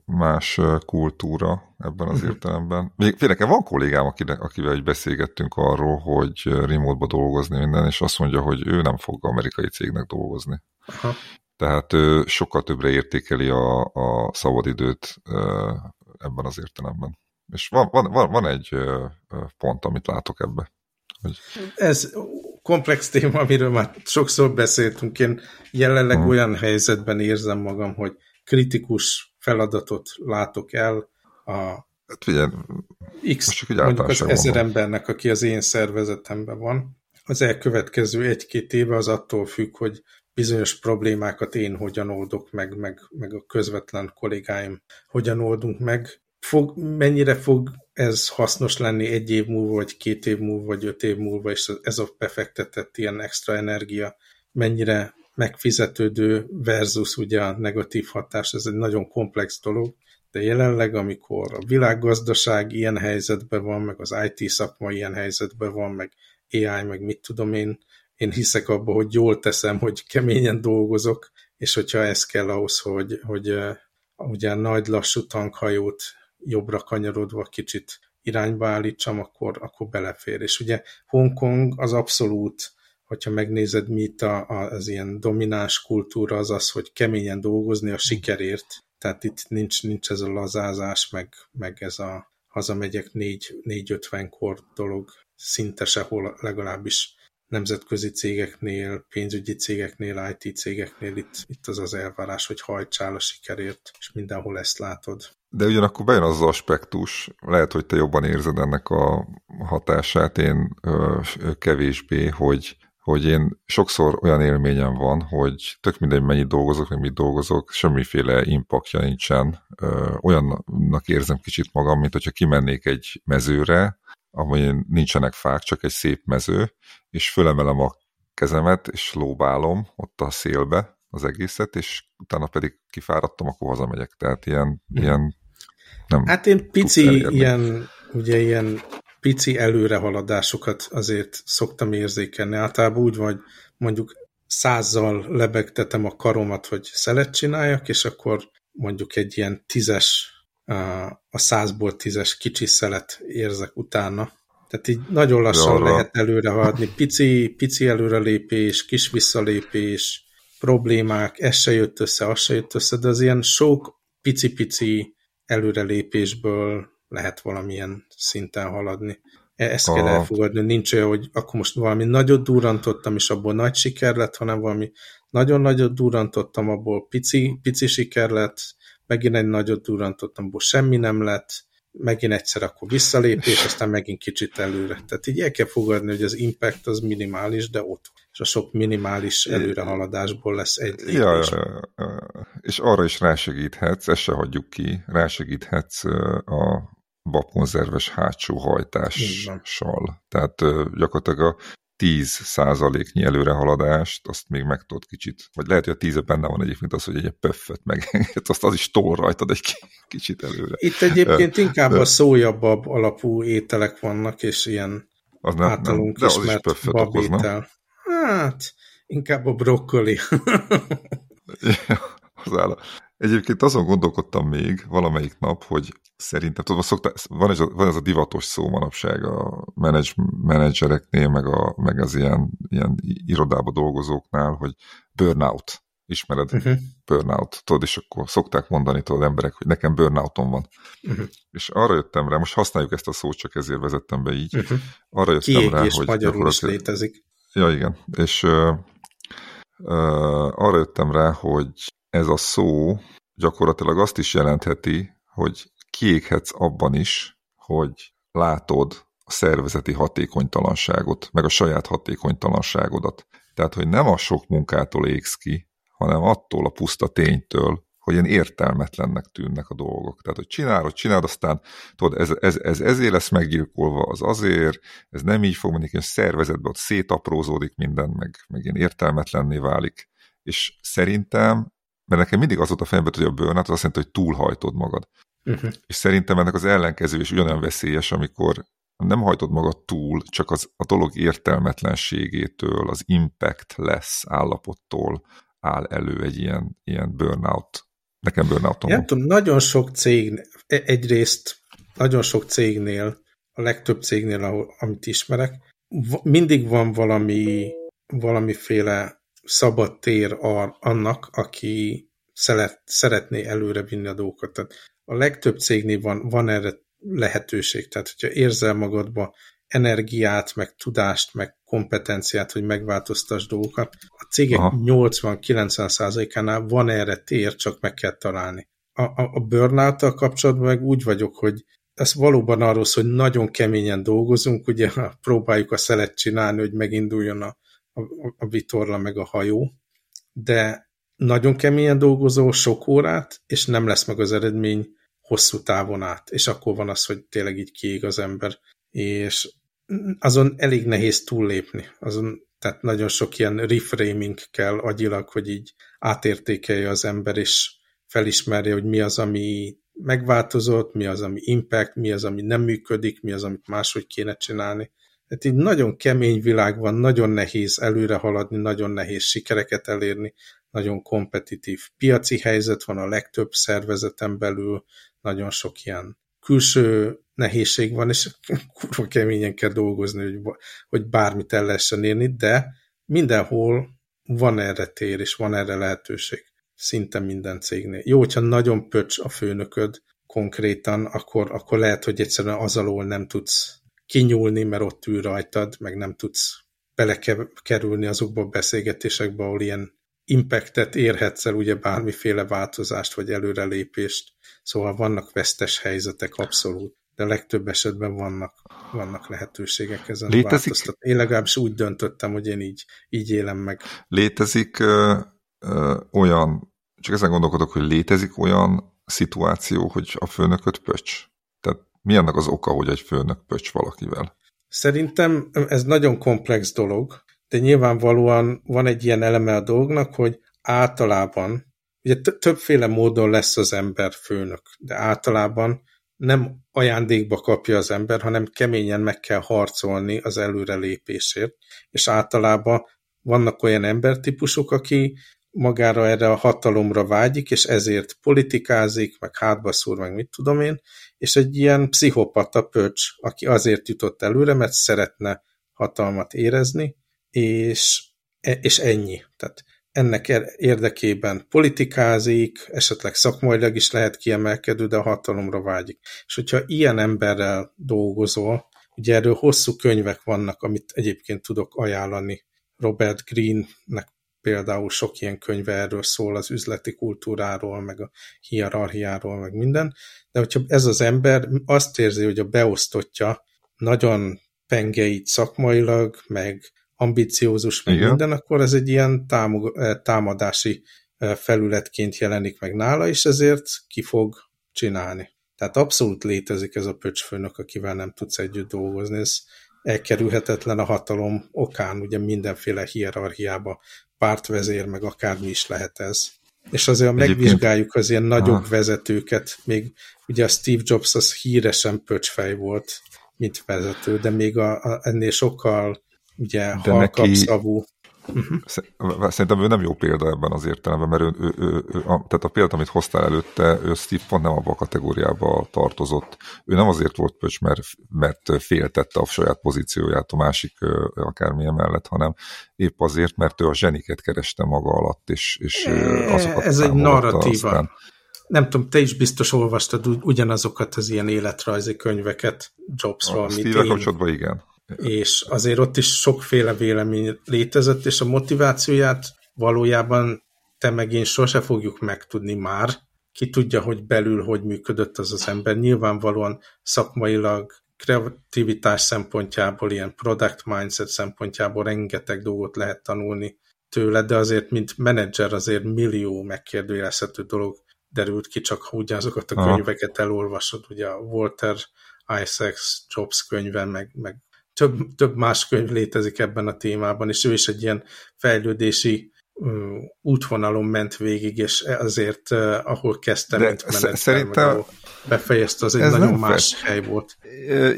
más kultúra ebben az mhm. értelemben. Még nekem van kollégám, akivel, akivel így beszélgettünk arról, hogy remote-ba dolgozni minden, és azt mondja, hogy ő nem fog amerikai cégnek dolgozni. Aha. Tehát ő sokkal többre értékeli a, a szabadidőt ebben az értelemben. És van, van, van, van egy pont, amit látok ebbe. Hogy... Ez komplex téma, amiről már sokszor beszéltünk. Én jelenleg hmm. olyan helyzetben érzem magam, hogy kritikus feladatot látok el a hát figyelj, X, mondjuk az ezer mondom. embernek, aki az én szervezetemben van. Az elkövetkező egy-két éve az attól függ, hogy bizonyos problémákat én hogyan oldok meg, meg, meg a közvetlen kollégáim hogyan oldunk meg. Fog, mennyire fog ez hasznos lenni egy év múlva, vagy két év múlva, vagy öt év múlva, és ez a befektetett ilyen extra energia mennyire megfizetődő versus ugye a negatív hatás, ez egy nagyon komplex dolog, de jelenleg, amikor a világgazdaság ilyen helyzetben van, meg az IT szakma ilyen helyzetben van, meg AI, meg mit tudom én, én hiszek abba, hogy jól teszem, hogy keményen dolgozok, és hogyha ez kell ahhoz, hogy, hogy ugye a nagy lassú tankhajót jobbra kanyarodva kicsit irányba állítsam, akkor, akkor belefér. És ugye Hongkong az abszolút, hogyha megnézed, mit a, a, az ilyen domináns kultúra, az az, hogy keményen dolgozni a sikerért, tehát itt nincs, nincs ez a lazázás, meg, meg ez a hazamegyek 4-50-kor dolog szinte sehol legalábbis nemzetközi cégeknél, pénzügyi cégeknél, IT cégeknél itt, itt az az elvárás, hogy hajtsál a sikerért, és mindenhol ezt látod. De ugyanakkor bejön az, az aspektus, lehet, hogy te jobban érzed ennek a hatását, én ö, kevésbé, hogy, hogy én sokszor olyan élményem van, hogy tök mindegy, mennyit dolgozok, meg mit dolgozok, semmiféle impaktja nincsen. Ö, olyannak érzem kicsit magam, mint hogyha kimennék egy mezőre, ahol nincsenek fák, csak egy szép mező, és fölemelem a kezemet, és lóbálom ott a szélbe az egészet, és utána pedig kifáradtam, akkor hazamegyek. Tehát ilyen, hm. ilyen nem Hát én pici ilyen, ugye ilyen pici előrehaladásokat azért szoktam érzékelni. Általában úgy vagy mondjuk százzal lebegtetem a karomat, hogy szelet csináljak, és akkor mondjuk egy ilyen tízes a százból tízes kicsi szelet érzek utána. Tehát így nagyon lassan Arra. lehet előre haladni. Pici, pici előrelépés, kis visszalépés, problémák, ez se jött össze, az se jött össze, de az ilyen sok pici-pici előrelépésből lehet valamilyen szinten haladni. E, ezt kell elfogadni, nincs olyan, hogy akkor most valami nagyot durrantottam, és abból nagy siker lett, hanem valami nagyon nagyot durrantottam, abból pici, pici siker lett, megint egy nagyot durrantottam, abból semmi nem lett, megint egyszer akkor visszalépés, aztán megint kicsit előre. Tehát így el kell fogadni, hogy az impact az minimális, de ott és a sok minimális előrehaladásból lesz egy lépés. Ja, ja, ja. És arra is rásegíthetsz, ezt se hagyjuk ki, rásegíthetsz a babkonzerves hátsó hajtással. Tehát gyakorlatilag a 10 százaléknyi előrehaladást, azt még meg tudod kicsit, vagy lehet, hogy a 10 benne van egyébként az, hogy egy pöfföt megenged, azt az is tol rajtad egy kicsit előre. Itt egyébként inkább a szójabab alapú ételek vannak, és ilyen az nem, általunk nem, de ismert az is babétel. Hát, inkább a brokkoli. ja, áll. Egyébként azon gondolkodtam még valamelyik nap, hogy szerintem, tudom, szokta, van, ez a, van ez a divatos szó manapság a menedzs, menedzsereknél, meg, a, meg az ilyen, ilyen irodába dolgozóknál, hogy burnout. Ismered? Uh-huh. Burnout. Tudod, és akkor szokták mondani tudod emberek, hogy nekem burnoutom van. Uh-huh. És arra jöttem rá, most használjuk ezt a szót, csak ezért vezettem be így. Uh-huh. Arra jöttem Kiégés rá, hogy... magyarul is létezik. Ja, igen. És uh, uh, arra jöttem rá, hogy ez a szó gyakorlatilag azt is jelentheti, hogy kiéghetsz abban is, hogy látod a szervezeti hatékonytalanságot, meg a saját hatékonytalanságodat. Tehát, hogy nem a sok munkától égsz ki, hanem attól a puszta ténytől, hogy ilyen értelmetlennek tűnnek a dolgok. Tehát, hogy csinálod, csinálod, aztán tudod, ez, ez, ez ezért lesz meggyilkolva, az azért, ez nem így fog menni, hogy szervezetben ott szétaprózódik minden, meg, meg ilyen értelmetlenné válik. És szerintem, mert nekem mindig az volt a fejemben, hogy a burnout az azt jelenti, hogy túlhajtod magad. Uh-huh. És szerintem ennek az ellenkező is ugyanolyan veszélyes, amikor nem hajtod magad túl, csak az, a dolog értelmetlenségétől, az impact lesz állapottól áll elő egy ilyen, ilyen burnout. Nekem burnoutom van. Tudom, nagyon sok cég, e- egyrészt nagyon sok cégnél, a legtöbb cégnél, ahol, amit ismerek, mindig van valami, valamiféle szabad tér annak, aki szeret, szeretné előre vinni a dolgokat. Tehát a legtöbb cégnél van, van erre lehetőség. Tehát, hogyha érzel magadba energiát, meg tudást, meg kompetenciát, hogy megváltoztass dolgokat, a cégek 80-90%-ánál van erre tér, csak meg kell találni. A, a, a burnout kapcsolatban meg úgy vagyok, hogy ez valóban arról szól, hogy nagyon keményen dolgozunk, ugye próbáljuk a szelet csinálni, hogy meginduljon a, a, a vitorla meg a hajó, de nagyon keményen dolgozó sok órát, és nem lesz meg az eredmény hosszú távon át, és akkor van az, hogy tényleg így kiég az ember, és azon elég nehéz túllépni, azon, tehát nagyon sok ilyen reframing kell agyilag, hogy így átértékelje az ember, és felismerje, hogy mi az, ami megváltozott, mi az, ami impact, mi az, ami nem működik, mi az, amit máshogy kéne csinálni. Tehát így nagyon kemény világ van, nagyon nehéz előre haladni, nagyon nehéz sikereket elérni, nagyon kompetitív piaci helyzet van a legtöbb szervezeten belül, nagyon sok ilyen külső nehézség van, és kurva keményen kell dolgozni, hogy, hogy bármit el lehessen érni, de mindenhol van erre tér, és van erre lehetőség. Szinte minden cégnél. Jó, hogyha nagyon pöcs a főnököd konkrétan, akkor, akkor lehet, hogy egyszerűen az alól nem tudsz kinyúlni, mert ott ül rajtad, meg nem tudsz belekerülni azokba a beszélgetésekbe, ahol ilyen impactet érhetsz el, ugye bármiféle változást vagy előrelépést. Szóval vannak vesztes helyzetek abszolút, de legtöbb esetben vannak, vannak lehetőségek ezen Létezik? Én legalábbis úgy döntöttem, hogy én így, így élem meg. Létezik ö, ö, olyan, csak ezen gondolkodok, hogy létezik olyan szituáció, hogy a főnököt pöcs? Tehát mi annak az oka, hogy egy főnök pöcs valakivel? Szerintem ez nagyon komplex dolog, de nyilvánvalóan van egy ilyen eleme a dolgnak, hogy általában, ugye többféle módon lesz az ember főnök, de általában nem ajándékba kapja az ember, hanem keményen meg kell harcolni az előrelépésért, és általában vannak olyan embertípusok, aki magára erre a hatalomra vágyik, és ezért politikázik, meg hátba szúr, meg mit tudom én, és egy ilyen pszichopata pöcs, aki azért jutott előre, mert szeretne hatalmat érezni, és, e, és ennyi. Tehát ennek érdekében politikázik, esetleg szakmailag is lehet kiemelkedő, de a hatalomra vágyik. És hogyha ilyen emberrel dolgozol, ugye erről hosszú könyvek vannak, amit egyébként tudok ajánlani. Robert Greennek például sok ilyen könyve erről szól, az üzleti kultúráról, meg a hierarchiáról, meg minden. De hogyha ez az ember azt érzi, hogy a beosztottja nagyon pengeit szakmailag, meg ambiciózus, meg Igen. minden, akkor ez egy ilyen eh, támadási eh, felületként jelenik meg nála, és ezért ki fog csinálni. Tehát abszolút létezik ez a pöcsfőnök, akivel nem tudsz együtt dolgozni. Ez elkerülhetetlen a hatalom okán, ugye mindenféle hierarchiába pártvezér, meg akármi is lehet ez. És azért, ha megvizsgáljuk az ilyen nagyobb Aha. vezetőket, még ugye a Steve Jobs az híresen pöcsfej volt, mint vezető, de még a, a, ennél sokkal ugye de halkabb neki, szavú. Uh-huh. Szerintem ő nem jó példa ebben az értelemben, mert ő, ő, ő, ő, a, tehát a példát, amit hoztál előtte, ő Steve pont nem abban a kategóriába tartozott. Ő nem azért volt pöcs, mert, mert féltette a saját pozícióját a másik akármilyen mellett, hanem épp azért, mert ő a zseniket kereste maga alatt, és, és azokat Ez egy narratíva. Aztán, nem tudom, te is biztos olvastad ugyanazokat az ilyen életrajzi könyveket Jobsról, a mint én. kapcsolatban igen. És azért ott is sokféle vélemény létezett, és a motivációját valójában te meg én sose fogjuk megtudni már. Ki tudja, hogy belül hogy működött az az ember. Nyilvánvalóan szakmailag, kreativitás szempontjából, ilyen product mindset szempontjából rengeteg dolgot lehet tanulni tőle, de azért, mint menedzser azért millió megkérdőjelezhető dolog derült ki, csak ha ugyanazokat a könyveket elolvasod, ugye a Walter Isaacs Jobs könyve, meg, meg több, több más könyv létezik ebben a témában, és ő is egy ilyen fejlődési útvonalon ment végig, és azért, uh, ahol kezdtem, de menedzser, szerintem befejezte, az egy nagyon más fel. hely volt.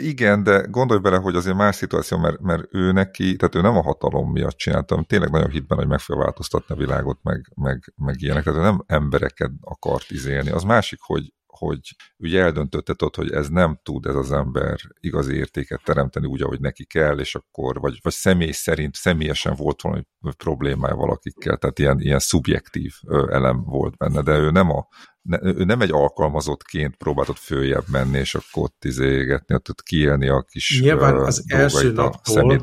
Igen, de gondolj bele, hogy azért más szituáció, mert, mert ő neki, tehát ő nem a hatalom miatt csinálta, tényleg nagyon hitben, hogy meg fogja változtatni a világot, meg, meg, meg ilyenek, tehát ő nem embereket akart izélni. Az másik, hogy, hogy ugye eldöntötted ott, hogy ez nem tud ez az ember igazi értéket teremteni úgy, ahogy neki kell, és akkor, vagy, vagy személy szerint, személyesen volt valami problémája valakikkel, tehát ilyen, ilyen szubjektív elem volt benne, de ő nem a ne, ő nem egy alkalmazottként próbált ott följebb menni, és akkor ott izégetni, ott, ott kiélni a kis Nyilván az első naptól,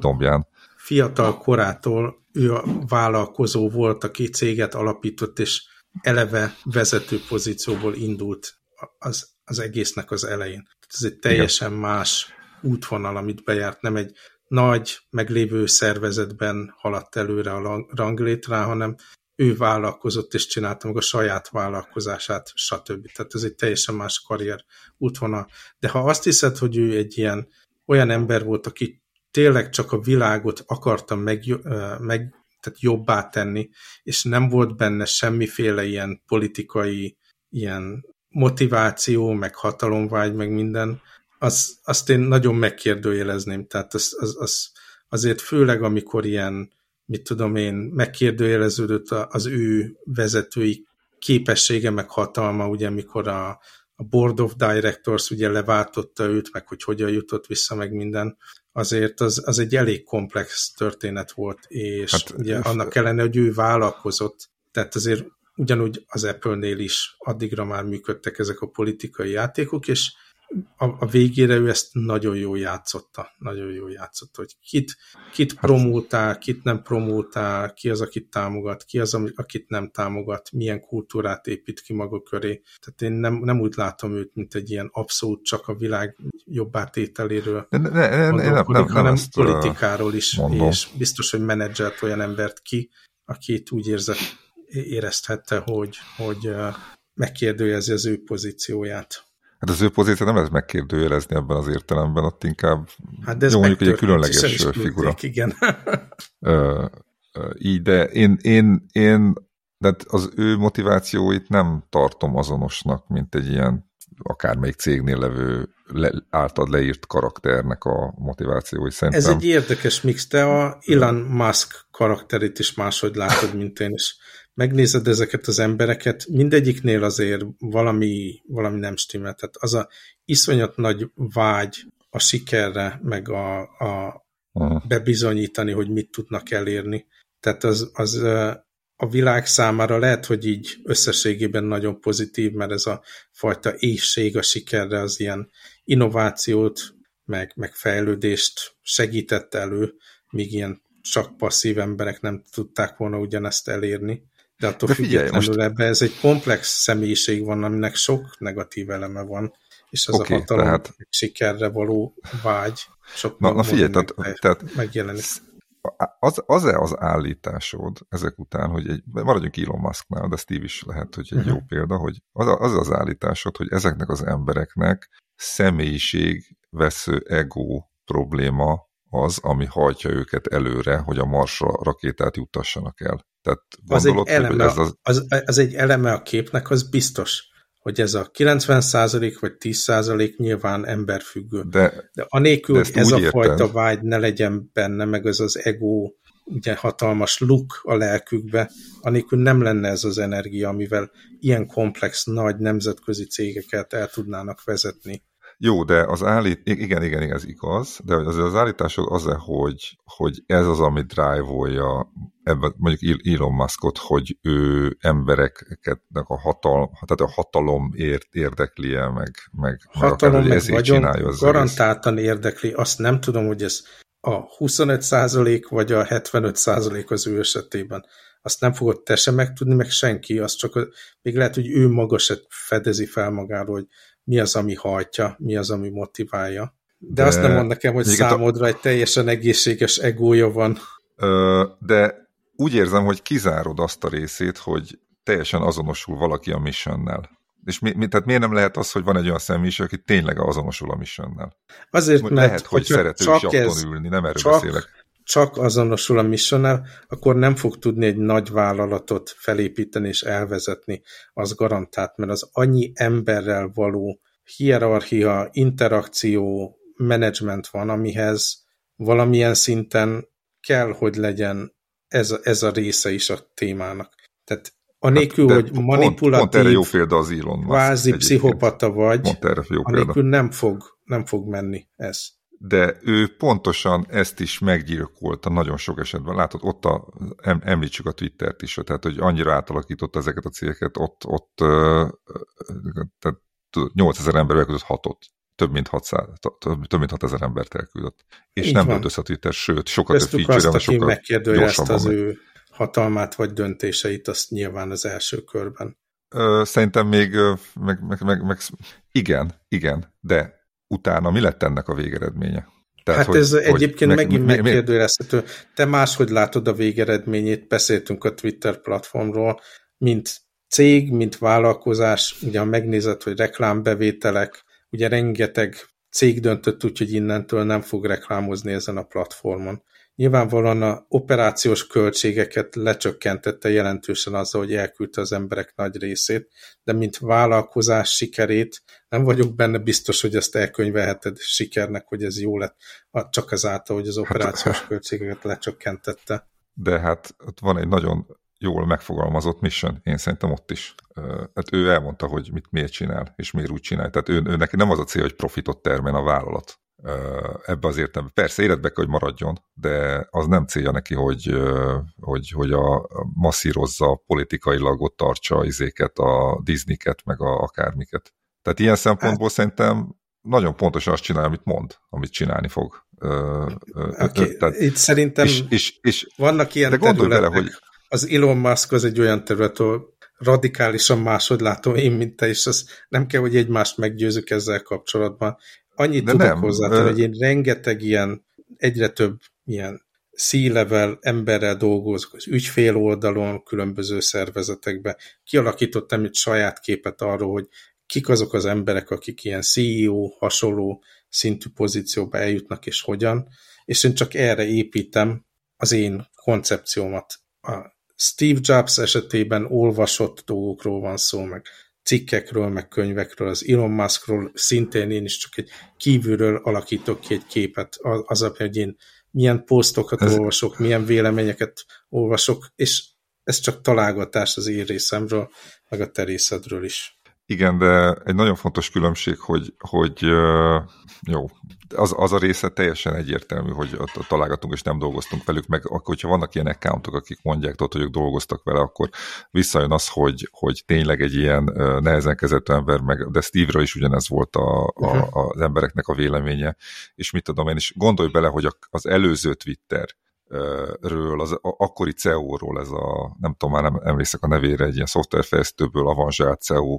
fiatal korától ő a vállalkozó volt, aki céget alapított, és eleve vezető pozícióból indult az, az egésznek az elején. Ez egy teljesen Igen. más útvonal, amit bejárt, nem egy nagy, meglévő szervezetben haladt előre a ranglétrá, hanem ő vállalkozott és csinálta meg a saját vállalkozását, stb. Tehát ez egy teljesen más karrier útvonal. De ha azt hiszed, hogy ő egy ilyen olyan ember volt, aki tényleg csak a világot akarta meg, meg tehát jobbá tenni, és nem volt benne semmiféle ilyen politikai ilyen motiváció, meg hatalomvágy, meg minden, az, azt én nagyon megkérdőjelezném. Tehát az, az, az, azért főleg, amikor ilyen, mit tudom én, megkérdőjeleződött az ő vezetői képessége, meg hatalma, ugye, mikor a, a Board of Directors ugye leváltotta őt, meg hogy hogyan jutott vissza, meg minden, azért az, az egy elég komplex történet volt, és hát, ugye annak ellenére, hogy ő vállalkozott, tehát azért ugyanúgy az Apple-nél is addigra már működtek ezek a politikai játékok, és a, a végére ő ezt nagyon jól játszotta, nagyon jól játszotta, hogy kit, kit hát- promótál, kit nem promótál, ki az, akit támogat, ki az, akit nem támogat, milyen kultúrát épít ki maga köré. Tehát én nem, nem úgy látom őt, mint egy ilyen abszolút csak a világ jobb átételéről ne, ne, ne, ne, nem, nem, hanem nem politikáról is, mondom. és biztos, hogy menedzselt olyan embert ki, akit úgy érzett, érezhette, hogy, hogy megkérdőjezi az ő pozícióját. Hát az ő pozíciót nem lehet megkérdőjelezni ebben az értelemben, ott inkább hát de ez jó, mondjuk egy különleges figura. Igen. ö, ö, így, de én, én, én de az ő motivációit nem tartom azonosnak, mint egy ilyen akármelyik cégnél levő le, által leírt karakternek a motivációi. Szerintem... Ez egy érdekes mix, te a Elon Musk karakterét is máshogy látod, mint én is megnézed ezeket az embereket, mindegyiknél azért valami, valami nem stimmel. Tehát az a iszonyat nagy vágy a sikerre, meg a, a bebizonyítani, hogy mit tudnak elérni. Tehát az, az a világ számára lehet, hogy így összességében nagyon pozitív, mert ez a fajta éjség a sikerre az ilyen innovációt, meg, meg fejlődést segített elő, míg ilyen csak passzív emberek nem tudták volna ugyanezt elérni. De attól De figyelj, most... ebbe ez egy komplex személyiség van, aminek sok negatív eleme van, és az okay, a hatalom tehát... sikerre való vágy sok Na, na figyelj, tehát, tehát megjelenik. Az, az-e az állításod ezek után, hogy egy, maradjunk Elon Musknál, de Steve is lehet, hogy egy uh-huh. jó példa, hogy az, az az állításod, hogy ezeknek az embereknek személyiség, vesző, ego probléma az, ami hajtja őket előre, hogy a Marsra rakétát juttassanak el. Tehát az egy, eleme, ez az... Az, az egy eleme a képnek, az biztos, hogy ez a 90% vagy 10% nyilván emberfüggő. De, de anélkül, de hogy ez a értem. fajta vágy ne legyen benne, meg ez az ego ugye hatalmas luk a lelkükbe, anélkül nem lenne ez az energia, amivel ilyen komplex, nagy nemzetközi cégeket el tudnának vezetni. Jó, de az állít, igen, igen, igen, ez igaz, de az, az állításod az -e, hogy, hogy ez az, ami drive-olja ebben, mondjuk Elon Muskot, hogy ő embereket a hatalom, tehát a hatalom ért, érdekli -e, meg, meg, hatalom, meg, meg vagyon csinálja az garantáltan egész. érdekli. Azt nem tudom, hogy ez a 25% vagy a 75% az ő esetében. Azt nem fogod te sem megtudni, meg senki, az csak még lehet, hogy ő maga se fedezi fel magáról, hogy mi az, ami hajtja, mi az, ami motiválja. De, de azt nem mond nekem, hogy számodra a... egy teljesen egészséges egója van. Ö, de úgy érzem, hogy kizárod azt a részét, hogy teljesen azonosul valaki a missionnel. És mi, mi, tehát miért nem lehet az, hogy van egy olyan személyiség, aki tényleg azonosul a missionnel? Azért, mert lehet, hogy szeret csak ez, ülni, nem erről csak, beszélek. Csak azonosul a missionnel, akkor nem fog tudni egy nagy vállalatot felépíteni és elvezetni, az garantált, mert az annyi emberrel való hierarchia, interakció, menedzsment van, amihez valamilyen szinten kell, hogy legyen ez, ez a része is a témának. Tehát anélkül, hát, hogy manipulatív, pont, pont erre jó példa az Elon Musk kvázi pszichopata vagy, pont erre jó anélkül példa. nem fog, nem fog menni ez. De ő pontosan ezt is meggyilkolta nagyon sok esetben. Látod, ott a, em, említsük a Twittert is, tehát hogy annyira átalakította ezeket a cégeket, ott, ott tehát 8000 ember elküldött hatot. Több mint 600, több mint 6000 embert elküldött. És Így nem volt össze a Twitter, sőt, sokkal több feature van, sokkal megkérdőjelezte az ő hatalmát vagy döntéseit, azt nyilván az első körben. Szerintem még, meg, meg, meg, meg, igen, igen, de utána mi lett ennek a végeredménye? Tehát, hát hogy, ez hogy egyébként meg, megint mi, megkérdőjelezhető. Te máshogy látod a végeredményét, beszéltünk a Twitter platformról, mint cég, mint vállalkozás, ugye megnézed, hogy reklámbevételek, ugye rengeteg cég döntött úgy, hogy innentől nem fog reklámozni ezen a platformon. Nyilvánvalóan a operációs költségeket lecsökkentette jelentősen azzal, hogy elküldte az emberek nagy részét, de mint vállalkozás sikerét nem vagyok benne biztos, hogy ezt elkönyvelheted sikernek, hogy ez jó lett, csak azáltal, hogy az hát, operációs költségeket lecsökkentette. De hát ott van egy nagyon jól megfogalmazott mission, én szerintem ott is. Hát ő elmondta, hogy mit miért csinál, és miért úgy csinál. Tehát ő, ő neki nem az a cél, hogy profitot termel a vállalat ebbe az értelemben. Persze életbe kell, hogy maradjon, de az nem célja neki, hogy, hogy, hogy a masszírozza politikailag ott tartsa izéket, a Disney-ket, meg a akármiket. Tehát ilyen szempontból hát. szerintem nagyon pontosan azt csinálja, amit mond, amit csinálni fog. Okay. Tehát, Itt szerintem és, és, és, vannak ilyen de gondolj bele, hogy az Elon Musk az egy olyan terület, ahol radikálisan máshogy látom én, mint te, és az nem kell, hogy egymást meggyőzük ezzel kapcsolatban. Annyit De tudok hozzátenni, hogy én rengeteg ilyen, egyre több ilyen C-level emberrel dolgozok az ügyfél oldalon, különböző szervezetekbe. Kialakítottam egy saját képet arról, hogy kik azok az emberek, akik ilyen CEO hasonló szintű pozícióba eljutnak, és hogyan, és én csak erre építem az én koncepciómat. A Steve Jobs esetében olvasott dolgokról van szó, meg cikkekről, meg könyvekről, az Elon Muskról szintén én is csak egy kívülről alakítok ki egy képet az alapján, hogy én milyen posztokat Ez... olvasok, milyen véleményeket olvasok, és ez csak találgatás az én részemről, meg a te részedről is. Igen, de egy nagyon fontos különbség, hogy, hogy jó, az, az a része teljesen egyértelmű, hogy ott találgatunk és nem dolgoztunk velük, meg akkor, hogyha vannak ilyen accountok, akik mondják, tudod, hogy ők dolgoztak vele, akkor visszajön az, hogy, hogy tényleg egy ilyen nehezen kezelő ember, meg, de Steve-ra is ugyanez volt a, a, uh-huh. az embereknek a véleménye, és mit tudom én, és gondolj bele, hogy az előző Twitter, ről, az akkori CEO-ról, ez a, nem tudom, már nem emlékszek a nevére, egy ilyen szoftverfejlesztőből avanzsált CEO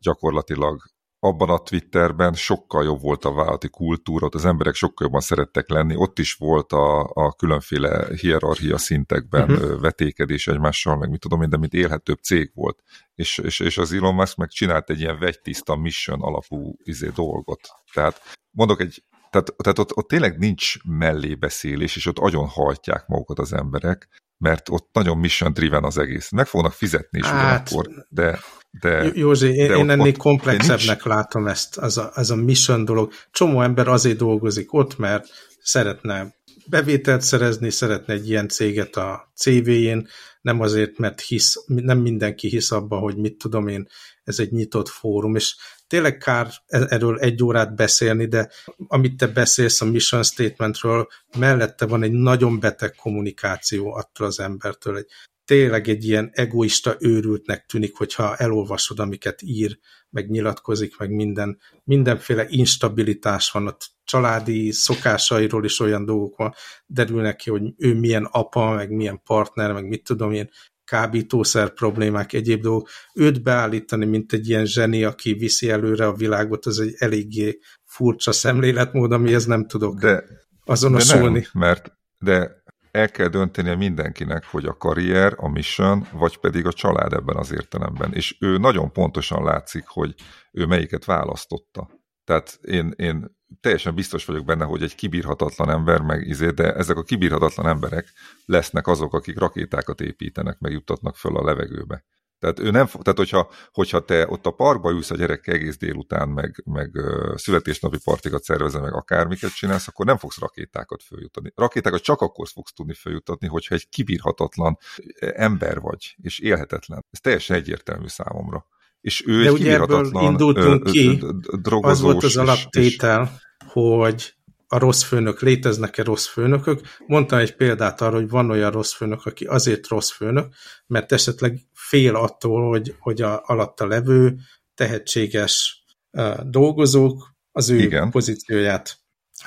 gyakorlatilag abban a Twitterben sokkal jobb volt a vállalati kultúra, ott az emberek sokkal jobban szerettek lenni, ott is volt a, a különféle hierarchia szintekben uh-huh. vetékedés egymással, meg mit tudom én, de mint élhetőbb cég volt. És, és, és az Elon Musk meg csinált egy ilyen vegytiszta mission alapú izé dolgot. Tehát mondok egy tehát, tehát ott, ott tényleg nincs mellébeszélés, és ott agyon hajtják magukat az emberek, mert ott nagyon mission driven az egész. Meg fognak fizetni is hát, ugyanakkor, de... de Józsi, én, de én ennél ott, komplexebbnek nincs... látom ezt, az a, az a mission dolog. Csomó ember azért dolgozik ott, mert szeretne bevételt szerezni, szeretne egy ilyen céget a CV-jén, nem azért, mert hisz, nem mindenki hisz abba, hogy mit tudom én, ez egy nyitott fórum, és tényleg kár e- erről egy órát beszélni, de amit te beszélsz a mission statementről, mellette van egy nagyon beteg kommunikáció attól az embertől, egy tényleg egy ilyen egoista őrültnek tűnik, hogyha elolvasod, amiket ír, meg nyilatkozik, meg minden, mindenféle instabilitás van, ott. Családi szokásairól is olyan dolgok van, derülnek ki, hogy ő milyen apa, meg milyen partner, meg mit tudom én, kábítószer problémák, egyéb dolgok. Őt beállítani, mint egy ilyen zseni, aki viszi előre a világot, az egy eléggé furcsa szemléletmód, amihez nem tudok de, azonosulni. De nem, mert de el kell döntenie mindenkinek, hogy a karrier, a mission, vagy pedig a család ebben az értelemben. És ő nagyon pontosan látszik, hogy ő melyiket választotta. Tehát én, én teljesen biztos vagyok benne, hogy egy kibírhatatlan ember, meg izé, de ezek a kibírhatatlan emberek lesznek azok, akik rakétákat építenek, meg juttatnak föl a levegőbe. Tehát, ő nem, tehát hogyha, hogyha te ott a parkba ülsz a gyerek egész délután, meg, meg születésnapi partikat szervezel, meg akármiket csinálsz, akkor nem fogsz rakétákat följutani. Rakétákat csak akkor fogsz tudni följutatni, hogyha egy kibírhatatlan ember vagy, és élhetetlen. Ez teljesen egyértelmű számomra. És ő De egy ugye ebből indultunk ki, az volt az alaptétel, és, hogy a rossz főnök, léteznek-e rossz főnökök. Mondtam egy példát arra, hogy van olyan rossz főnök, aki azért rossz főnök, mert esetleg fél attól, hogy, hogy a alatta levő tehetséges uh, dolgozók az ő Igen. pozícióját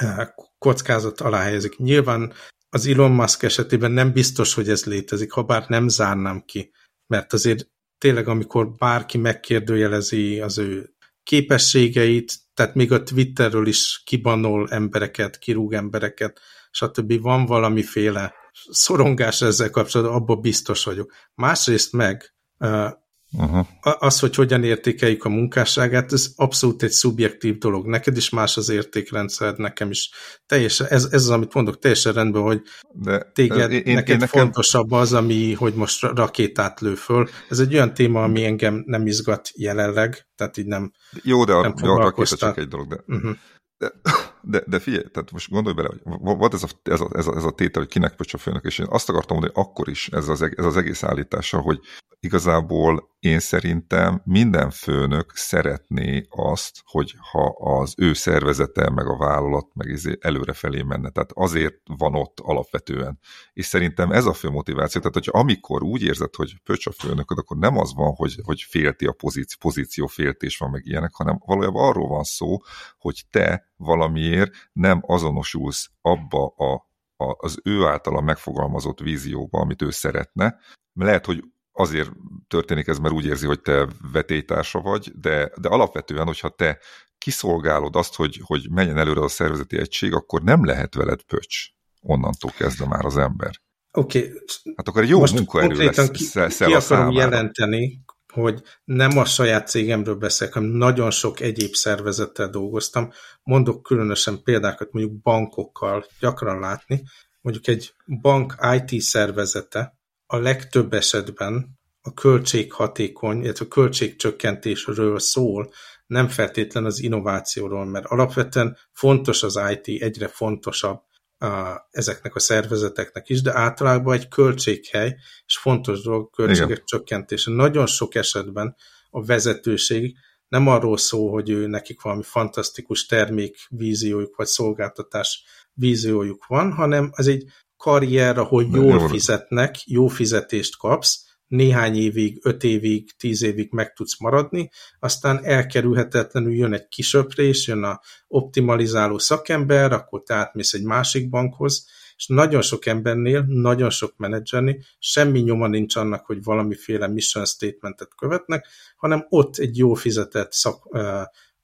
uh, kockázat alá helyezik. Nyilván az Elon Musk esetében nem biztos, hogy ez létezik, ha bár nem zárnám ki, mert azért tényleg, amikor bárki megkérdőjelezi az ő képességeit, tehát még a Twitterről is kibanol embereket, kirúg embereket, stb. Van valamiféle szorongás ezzel kapcsolatban, abban biztos vagyok. Másrészt meg Uh-huh. Az, hogy hogyan értékeljük a munkásságát, ez abszolút egy szubjektív dolog. Neked is más az értékrendszered, nekem is. Teljesen, ez, ez az, amit mondok, teljesen rendben, hogy De, téged, én, neked én nekem... fontosabb az, ami, hogy most rakétát lő föl. Ez egy olyan téma, ami engem nem izgat jelenleg, tehát így nem Jó, de a, nem a rakéta csak egy dolog, de... Uh-huh. De, de, de figyelj, tehát most gondolj bele, hogy volt ez a, ez a, ez a, ez a tétel, hogy kinek pöcs a főnök, és én azt akartam mondani, akkor is ez az, ez az egész állítása, hogy igazából én szerintem minden főnök szeretné azt, hogy ha az ő szervezete, meg a vállalat, meg izé előrefelé menne. Tehát azért van ott alapvetően. És szerintem ez a fő motiváció. Tehát, hogy amikor úgy érzed, hogy pöcs a főnököd, akkor nem az van, hogy, hogy félti a pozíció, pozíció féltés van meg ilyenek, hanem valójában arról van szó, hogy te valamiért nem azonosulsz abba a az ő általa megfogalmazott vízióba, amit ő szeretne. Lehet, hogy azért történik ez, mert úgy érzi, hogy te vetélytársa vagy, de, de alapvetően, hogyha te kiszolgálod azt, hogy, hogy menjen előre a szervezeti egység, akkor nem lehet veled pöcs. Onnantól kezdve már az ember. Oké. Okay. Hát akkor egy jó Most munkaerő lesz ki, ki akarom számára. jelenteni, hogy nem a saját cégemről beszélek, hanem nagyon sok egyéb szervezettel dolgoztam. Mondok különösen példákat, mondjuk bankokkal gyakran látni. Mondjuk egy bank IT szervezete a legtöbb esetben a költséghatékony, illetve a költségcsökkentésről szól, nem feltétlen az innovációról, mert alapvetően fontos az IT, egyre fontosabb a, ezeknek a szervezeteknek is, de általában egy költséghely, és fontos dolog költségek Igen. csökkentése. Nagyon sok esetben a vezetőség nem arról szól, hogy ő nekik valami fantasztikus termék víziójuk, vagy szolgáltatás víziójuk van, hanem az egy karrier, ahol jól jó. fizetnek, jó fizetést kapsz, néhány évig, öt évig, tíz évig meg tudsz maradni, aztán elkerülhetetlenül jön egy kisöprés, jön a optimalizáló szakember, akkor te átmész egy másik bankhoz, és nagyon sok embernél, nagyon sok menedzsernél semmi nyoma nincs annak, hogy valamiféle mission statementet követnek, hanem ott egy jó fizetett szak,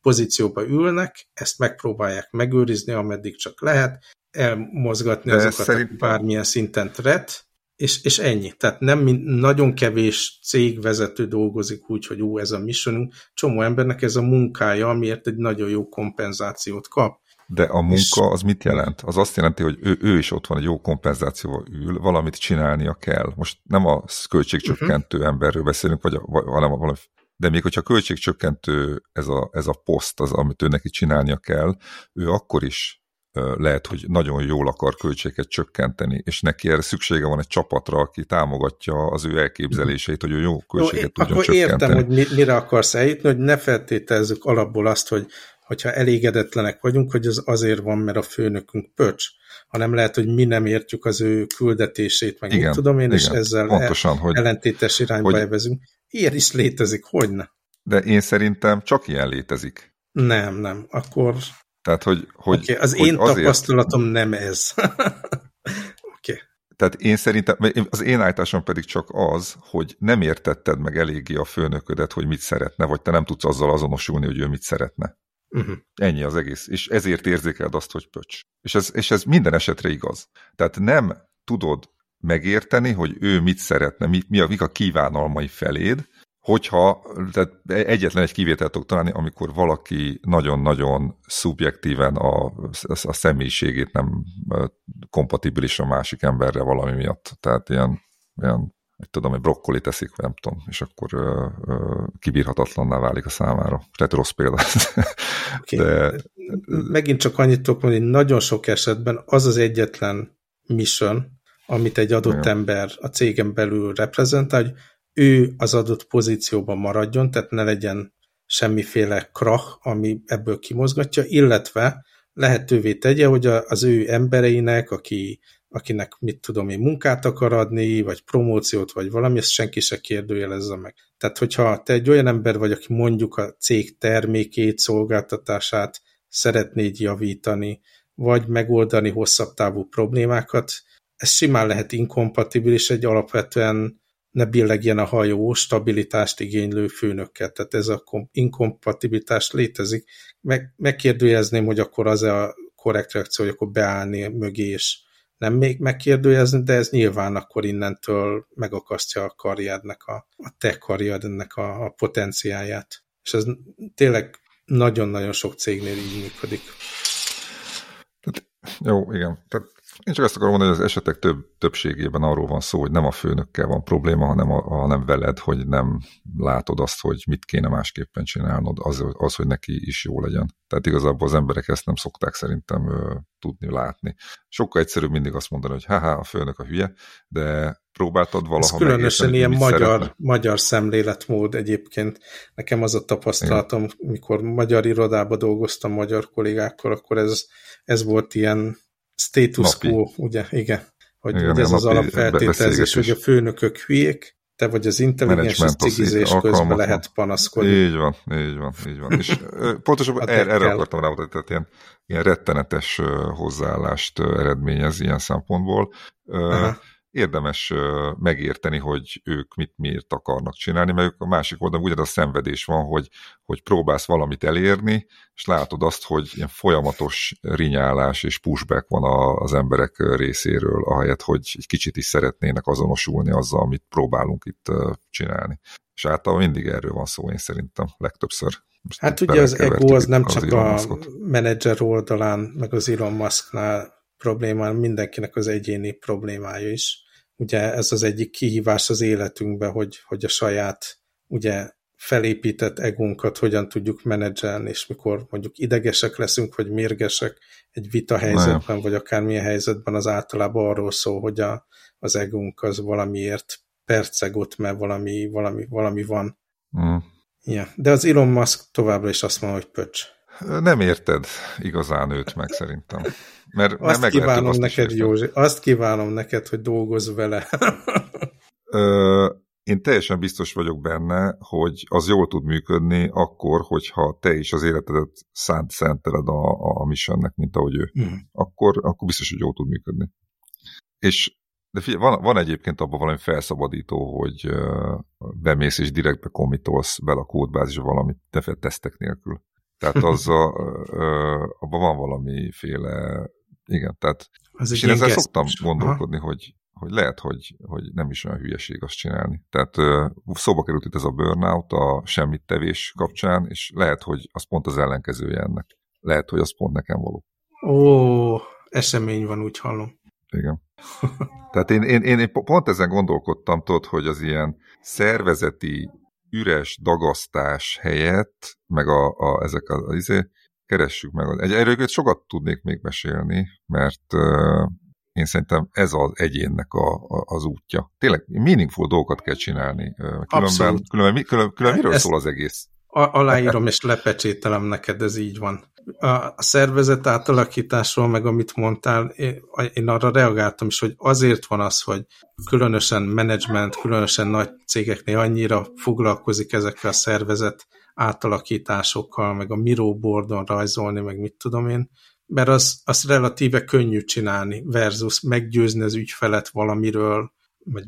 pozícióba ülnek, ezt megpróbálják megőrizni, ameddig csak lehet, elmozgatni De azokat, szerint... bármilyen szinten tret, és, és ennyi. Tehát nem nagyon kevés cégvezető dolgozik úgy, hogy ú, ez a missionünk. Csomó embernek ez a munkája, amiért egy nagyon jó kompenzációt kap. De a munka és... az mit jelent? Az azt jelenti, hogy ő, ő is ott van, egy jó kompenzációval ül, valamit csinálnia kell. Most nem a költségcsökkentő uh-huh. emberről beszélünk, vagy, a, vagy hanem a valami de még hogyha költségcsökkentő ez a, ez a poszt, az, amit ő neki csinálnia kell, ő akkor is lehet, hogy nagyon jól akar költségeket csökkenteni, és neki erre szüksége van egy csapatra, aki támogatja az ő elképzeléseit, hogy ő jó költséget jó, tudjon akkor csökkenteni. értem, hogy mire akarsz eljutni, hogy ne feltételezzük alapból azt, hogy hogyha elégedetlenek vagyunk, hogy ez azért van, mert a főnökünk pöcs, hanem lehet, hogy mi nem értjük az ő küldetését, meg igen, mit tudom én, igen, és ezzel pontosan, hogy, ellentétes irányba hogy, evezünk. Ilyen is létezik, hogy ne? De én szerintem csak ilyen létezik. Nem, nem. Akkor... Tehát, hogy... hogy okay, az hogy én azért... tapasztalatom nem ez. Okay. Tehát én szerintem, az én állításom pedig csak az, hogy nem értetted meg eléggé a főnöködet, hogy mit szeretne, vagy te nem tudsz azzal azonosulni, hogy ő mit szeretne. Uh-huh. Ennyi az egész. És ezért érzékeld azt, hogy pöcs. És ez, és ez minden esetre igaz. Tehát nem tudod megérteni, hogy ő mit szeretne, mi, mi a, mik a kívánalmai feléd, hogyha, tehát egyetlen egy kivételt tudok találni, amikor valaki nagyon-nagyon szubjektíven a, a személyiségét nem kompatibilis a másik emberre valami miatt. Tehát ilyen, ilyen egy tudom, hogy brokkoli teszik, vagy nem tudom, és akkor ö, ö, kibírhatatlanná válik a számára. Tehát rossz példa. Okay. De... Megint csak annyit tudok mondani, hogy nagyon sok esetben az az egyetlen mission, amit egy adott Igen. ember a cégen belül reprezentál, hogy ő az adott pozícióban maradjon, tehát ne legyen semmiféle krach, ami ebből kimozgatja, illetve lehetővé tegye, hogy az ő embereinek, aki, akinek mit tudom én munkát akar adni, vagy promóciót, vagy valami, ezt senki se kérdőjelezze meg. Tehát, hogyha te egy olyan ember vagy, aki mondjuk a cég termékét, szolgáltatását szeretnéd javítani, vagy megoldani hosszabb távú problémákat, ez simán lehet inkompatibilis egy alapvetően ne billegjen a hajó stabilitást igénylő főnökkel. Tehát ez a inkompatibilitás létezik. Meg, megkérdőjezném, hogy akkor az a korrekt reakció, hogy akkor beállni mögé, és nem még megkérdőjezni, de ez nyilván akkor innentől megakasztja a karriernek, a, a te karriernek a, a potenciáját. És ez tényleg nagyon-nagyon sok cégnél így működik. Tehát, jó, igen. Tehát én csak azt akarom mondani, hogy az esetek több, többségében arról van szó, hogy nem a főnökkel van probléma, hanem, a, hanem veled, hogy nem látod azt, hogy mit kéne másképpen csinálnod, az, az, hogy neki is jó legyen. Tehát igazából az emberek ezt nem szokták szerintem ö, tudni, látni. Sokkal egyszerűbb mindig azt mondani, hogy haha, a főnök a hülye, de próbáltad valaha Ez különösen ilyen magyar, magyar szemléletmód egyébként. Nekem az a tapasztalatom, Igen. mikor magyar irodába dolgoztam magyar kollégákkal, akkor ez, ez volt ilyen status napi. quo, ugye, igen. Hogy, igen, hogy ez az alapfeltételezés, hogy a főnökök hülyék, te vagy az intelligens, és cigizés közben lehet panaszkodni. Így van, így van, így van. És pontosabban er, erre akartam rámutatni, tehát ilyen, ilyen rettenetes hozzáállást eredményez ilyen szempontból. Aha érdemes megérteni, hogy ők mit miért akarnak csinálni, mert a másik oldalon ugyanaz a szenvedés van, hogy, hogy próbálsz valamit elérni, és látod azt, hogy ilyen folyamatos rinyálás és pushback van az emberek részéről, ahelyett, hogy egy kicsit is szeretnének azonosulni azzal, amit próbálunk itt csinálni. És általában mindig erről van szó, én szerintem legtöbbször. Most hát ugye az ego az nem az csak a menedzser oldalán, meg az Elon Musknál probléma, mindenkinek az egyéni problémája is ugye ez az egyik kihívás az életünkben, hogy, hogy a saját ugye felépített egónkat hogyan tudjuk menedzselni, és mikor mondjuk idegesek leszünk, vagy mérgesek egy vita helyzetben, vagy akármilyen helyzetben, az általában arról szól, hogy a, az egónk az valamiért perceg ott, mert valami, valami, valami van. Mm. Ja. De az Elon Musk továbbra is azt mondja, hogy pöcs. Nem érted igazán őt meg szerintem. Mert azt nem kívánom azt neked, Józsi, azt kívánom neked, hogy dolgozz vele. Ö, én teljesen biztos vagyok benne, hogy az jól tud működni akkor, hogyha te is az életedet szánt szenteled a, a missionnek, mint ahogy ő. Mm. Akkor, akkor biztos, hogy jól tud működni. És de figyelj, van, van egyébként abban valami felszabadító, hogy uh, bemész és direktbe komitolsz bele a kódbázisba valamit tesztek nélkül. Tehát az a, abban van valamiféle igen, tehát az és én ezzel gesztus. szoktam gondolkodni, hogy, hogy lehet, hogy, hogy nem is olyan hülyeség azt csinálni. Tehát szóba került itt ez a burnout a semmit tevés kapcsán, és lehet, hogy az pont az ellenkezője ennek. Lehet, hogy az pont nekem való. Ó, esemény van, úgy hallom. Igen. Tehát én, én, én pont ezen gondolkodtam, tudod, hogy az ilyen szervezeti üres dagasztás helyett, meg a, a, ezek az, az izé, keressük meg. Egy, erről sokat tudnék még mesélni, mert uh, én szerintem ez az egyénnek a, a, az útja. Tényleg meaningful dolgokat kell csinálni. Különben, különben, különben, különben miről Ezt szól az egész? Aláírom és lepecsételem neked, ez így van. A szervezet átalakításról, meg amit mondtál, én arra reagáltam is, hogy azért van az, hogy különösen menedzsment, különösen nagy cégeknél annyira foglalkozik ezekkel a szervezet átalakításokkal, meg a Miro boardon rajzolni, meg mit tudom én, mert az, az relatíve könnyű csinálni versus meggyőzni az ügyfelet valamiről, vagy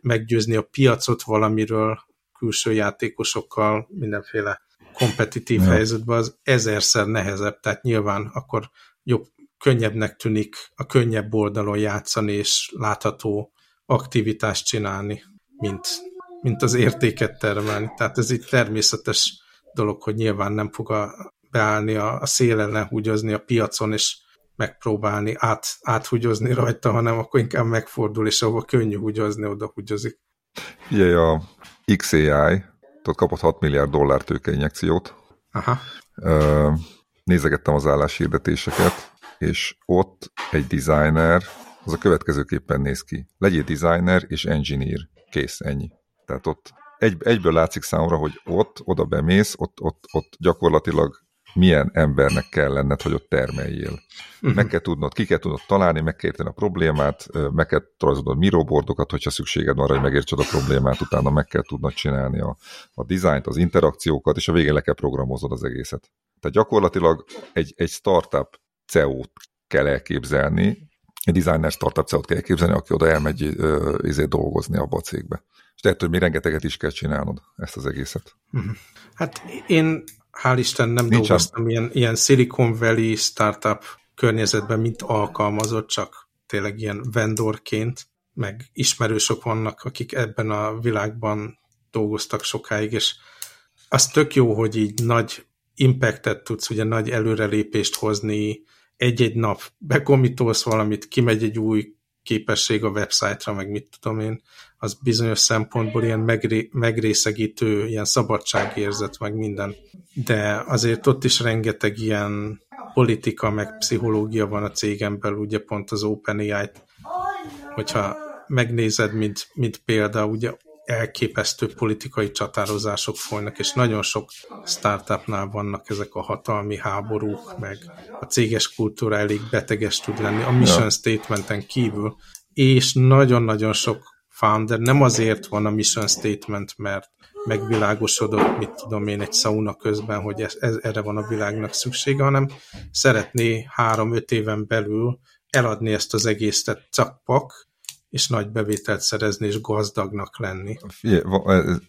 meggyőzni a piacot valamiről külső játékosokkal, mindenféle kompetitív ja. helyzetben az ezerszer nehezebb, tehát nyilván akkor jobb, könnyebbnek tűnik a könnyebb oldalon játszani és látható aktivitást csinálni, mint, mint az értéket termelni. Tehát ez így természetes dolog, hogy nyilván nem fog a, beállni a, a szélen, lehúgyozni a piacon, és megpróbálni át, áthúgyozni rajta, hanem akkor inkább megfordul, és ahova könnyű húgyozni, oda húgyozik. Ugye a XAI, ott kapott 6 milliárd dollár tőkeinjekciót. Aha. Nézegettem az álláshirdetéseket, és ott egy designer, az a következőképpen néz ki. Legyél designer és engineer. Kész, ennyi. Tehát ott egy, egyből látszik számomra, hogy ott, oda bemész, ott, ott, ott gyakorlatilag milyen embernek kell lenned, hogy ott termeljél. Uh-huh. Meg kell tudnod, ki kell tudnod találni, meg kell érteni a problémát, meg kell rajzolnod mirobordokat, hogyha szükséged van arra, hogy megértsed a problémát, utána meg kell tudnod csinálni a, a dizájnt, az interakciókat, és a végén le kell programoznod az egészet. Tehát gyakorlatilag egy, egy startup CEO-t kell elképzelni, egy designer startup CEO-t kell elképzelni, aki oda elmegy izé, dolgozni abba a cégbe. És tehát, hogy mi rengeteget is kell csinálnod ezt az egészet. Uh-huh. Hát én hál' Isten nem Nincs dolgoztam ilyen, ilyen Silicon Valley startup környezetben, mint alkalmazott, csak tényleg ilyen vendorként, meg ismerősök vannak, akik ebben a világban dolgoztak sokáig, és az tök jó, hogy így nagy impactet tudsz, ugye nagy előrelépést hozni, egy-egy nap bekomitolsz valamit, kimegy egy új képesség a websájtra, meg mit tudom én, az bizonyos szempontból ilyen megré, megrészegítő, ilyen szabadságérzet, meg minden. De azért ott is rengeteg ilyen politika, meg pszichológia van a cégen belül, ugye pont az OpenAI-t, hogyha megnézed, mint, mint példa, ugye elképesztő politikai csatározások folynak, és nagyon sok startupnál vannak ezek a hatalmi háborúk, meg a céges kultúra elég beteges tud lenni, a mission ja. statementen kívül, és nagyon-nagyon sok founder nem azért van a mission statement, mert megvilágosodott, mit tudom én, egy sauna közben, hogy ez, ez, erre van a világnak szüksége, hanem szeretné három-öt éven belül eladni ezt az egészet cakpak, és nagy bevételt szerezni, és gazdagnak lenni.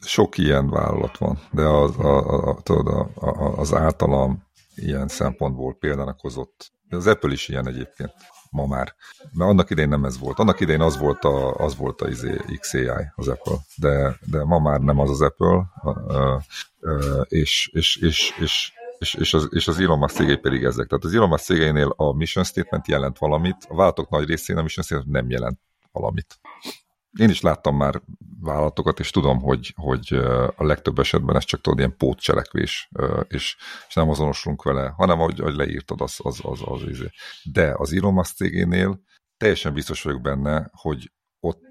Sok ilyen vállalat van, de az, a, a, tudod, a, a, az általam ilyen szempontból példának hozott. Az Apple is ilyen egyébként ma már. Mert annak idején nem ez volt. Annak idején az volt a, az volt a izé, XAI, az Apple, de, de ma már nem az az Apple, és, és, és, és és, és, az, és az Elon Musk cégei pedig ezek. Tehát az Elon Musk cégeinél a mission statement jelent valamit, a vállalatok nagy részén a mission statement nem jelent valamit. Én is láttam már vállalatokat, és tudom, hogy, hogy a legtöbb esetben ez csak tudod, ilyen pótcselekvés, és, és nem azonosulunk vele, hanem ahogy, ahogy leírtad, az, az, az, az, az De az Musk cégénél teljesen biztos vagyok benne, hogy ott,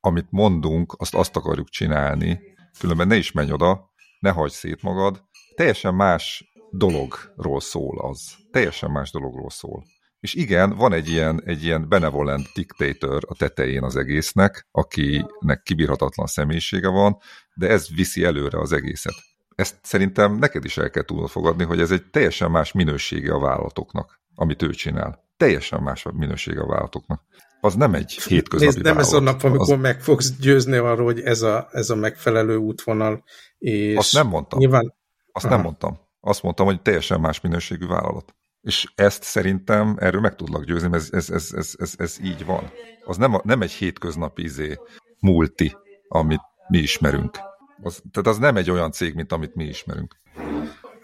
amit mondunk, azt azt akarjuk csinálni, különben ne is menj oda, ne hagyd szét magad, teljesen más dologról szól az. Teljesen más dologról szól. És igen, van egy ilyen, egy ilyen benevolent dictator a tetején az egésznek, akinek kibírhatatlan személyisége van, de ez viszi előre az egészet. Ezt szerintem neked is el kell tudnod fogadni, hogy ez egy teljesen más minősége a vállalatoknak, amit ő csinál. Teljesen más minősége a vállalatoknak. Az nem egy hétköznapi Nézd, nem vállalat. ez a nap, amikor az... meg fogsz győzni arról, hogy ez a, ez a megfelelő útvonal. És Azt nem mondtam. Nyilván... Azt Aha. nem mondtam. Azt mondtam, hogy teljesen más minőségű vállalat. És ezt szerintem erről meg tudlak győzni, ez, ez, ez, ez, ez, ez így van. Az nem, a, nem egy hétköznapi izé, multi, amit mi ismerünk. Az, tehát az nem egy olyan cég, mint amit mi ismerünk.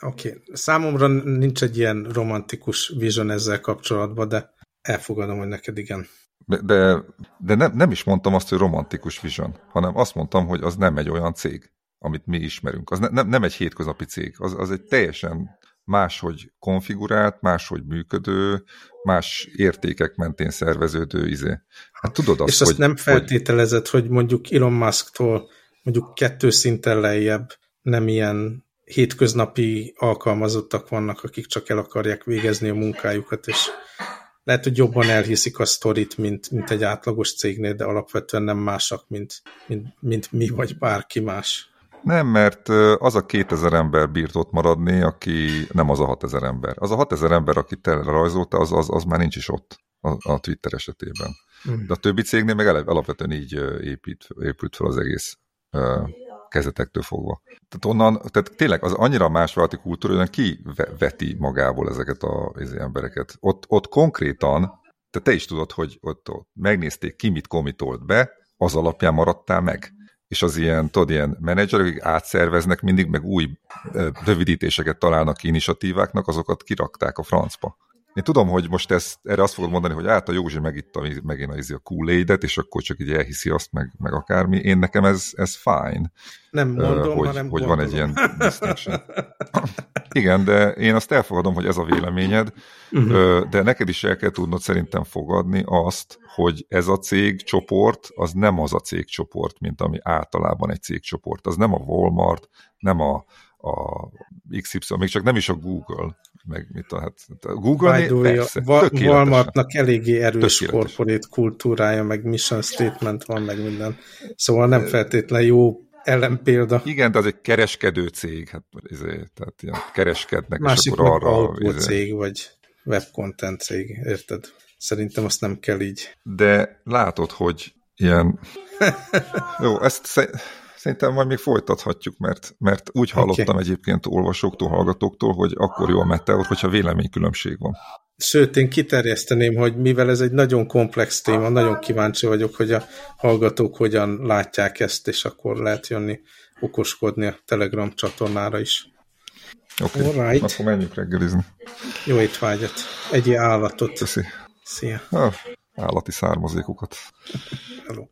Oké, okay. számomra nincs egy ilyen romantikus vision ezzel kapcsolatban, de elfogadom, hogy neked igen. De, de, de nem, nem is mondtam azt, hogy romantikus vision, hanem azt mondtam, hogy az nem egy olyan cég, amit mi ismerünk. Az ne, nem, nem egy hétköznapi cég, az, az egy teljesen máshogy konfigurált, máshogy működő, más értékek mentén szerveződő izé. Hát tudod azt, És azt hogy, nem feltételezed, hogy... hogy mondjuk Elon Musk-tól mondjuk kettő szinten lejjebb nem ilyen hétköznapi alkalmazottak vannak, akik csak el akarják végezni a munkájukat, és lehet, hogy jobban elhiszik a sztorit, mint, mint egy átlagos cégnél, de alapvetően nem másak, mint, mint, mint mi vagy bárki más. Nem, mert az a 2000 ember bírt ott maradni, aki nem az a 6000 ember. Az a 6000 ember, aki te rajzolta, az, az, az már nincs is ott a, a Twitter esetében. Mm. De a többi cégnél meg alapvetően így épít, épült fel az egész kezetektől fogva. Tehát onnan, tehát tényleg az annyira más válti kultúra, hogy ki veti magából ezeket a, az embereket. Ott, ott konkrétan, te, te is tudod, hogy ott, ott megnézték ki, mit komitolt be, az alapján maradtál meg. És az ilyen, tudod, ilyen menedzserek, akik átszerveznek mindig, meg új rövidítéseket találnak ki initiatíváknak, azokat kirakták a francba. Én tudom, hogy most ezt, erre azt fogod mondani, hogy át a Józsi megitta megint a, izé a kool és akkor csak így elhiszi azt, meg, meg akármi. Én nekem ez, ez fine. Nem mondom, hogy, hanem hogy van egy ilyen distinction. Igen, de én azt elfogadom, hogy ez a véleményed, uh-huh. de neked is el kell tudnod szerintem fogadni azt, hogy ez a cégcsoport, az nem az a cégcsoport, mint ami általában egy cégcsoport. Az nem a Walmart, nem a, a XY, még csak nem is a Google, meg mit a, hát a Google persze, Walmartnak eléggé erős corporate kultúrája, meg mission statement van, meg minden. Szóval nem feltétlen jó ellenpélda. Igen, de az egy kereskedő cég, hát izé, tehát ilyen kereskednek, Másik és akkor arra... autó izé... cég, vagy web content cég, érted? Szerintem azt nem kell így. De látod, hogy ilyen... Jó, ezt Szerintem majd még folytathatjuk, mert, mert úgy hallottam okay. egyébként olvasóktól, hallgatóktól, hogy akkor jó a meteor, hogyha véleménykülönbség van. Sőt, én kiterjeszteném, hogy mivel ez egy nagyon komplex téma, nagyon kíváncsi vagyok, hogy a hallgatók hogyan látják ezt, és akkor lehet jönni okoskodni a Telegram csatornára is. Oké, okay. right. akkor menjünk reggelizni. Jó étvágyat. Egy állatot. Köszi. Szia. Ah, állati származékokat. Hello.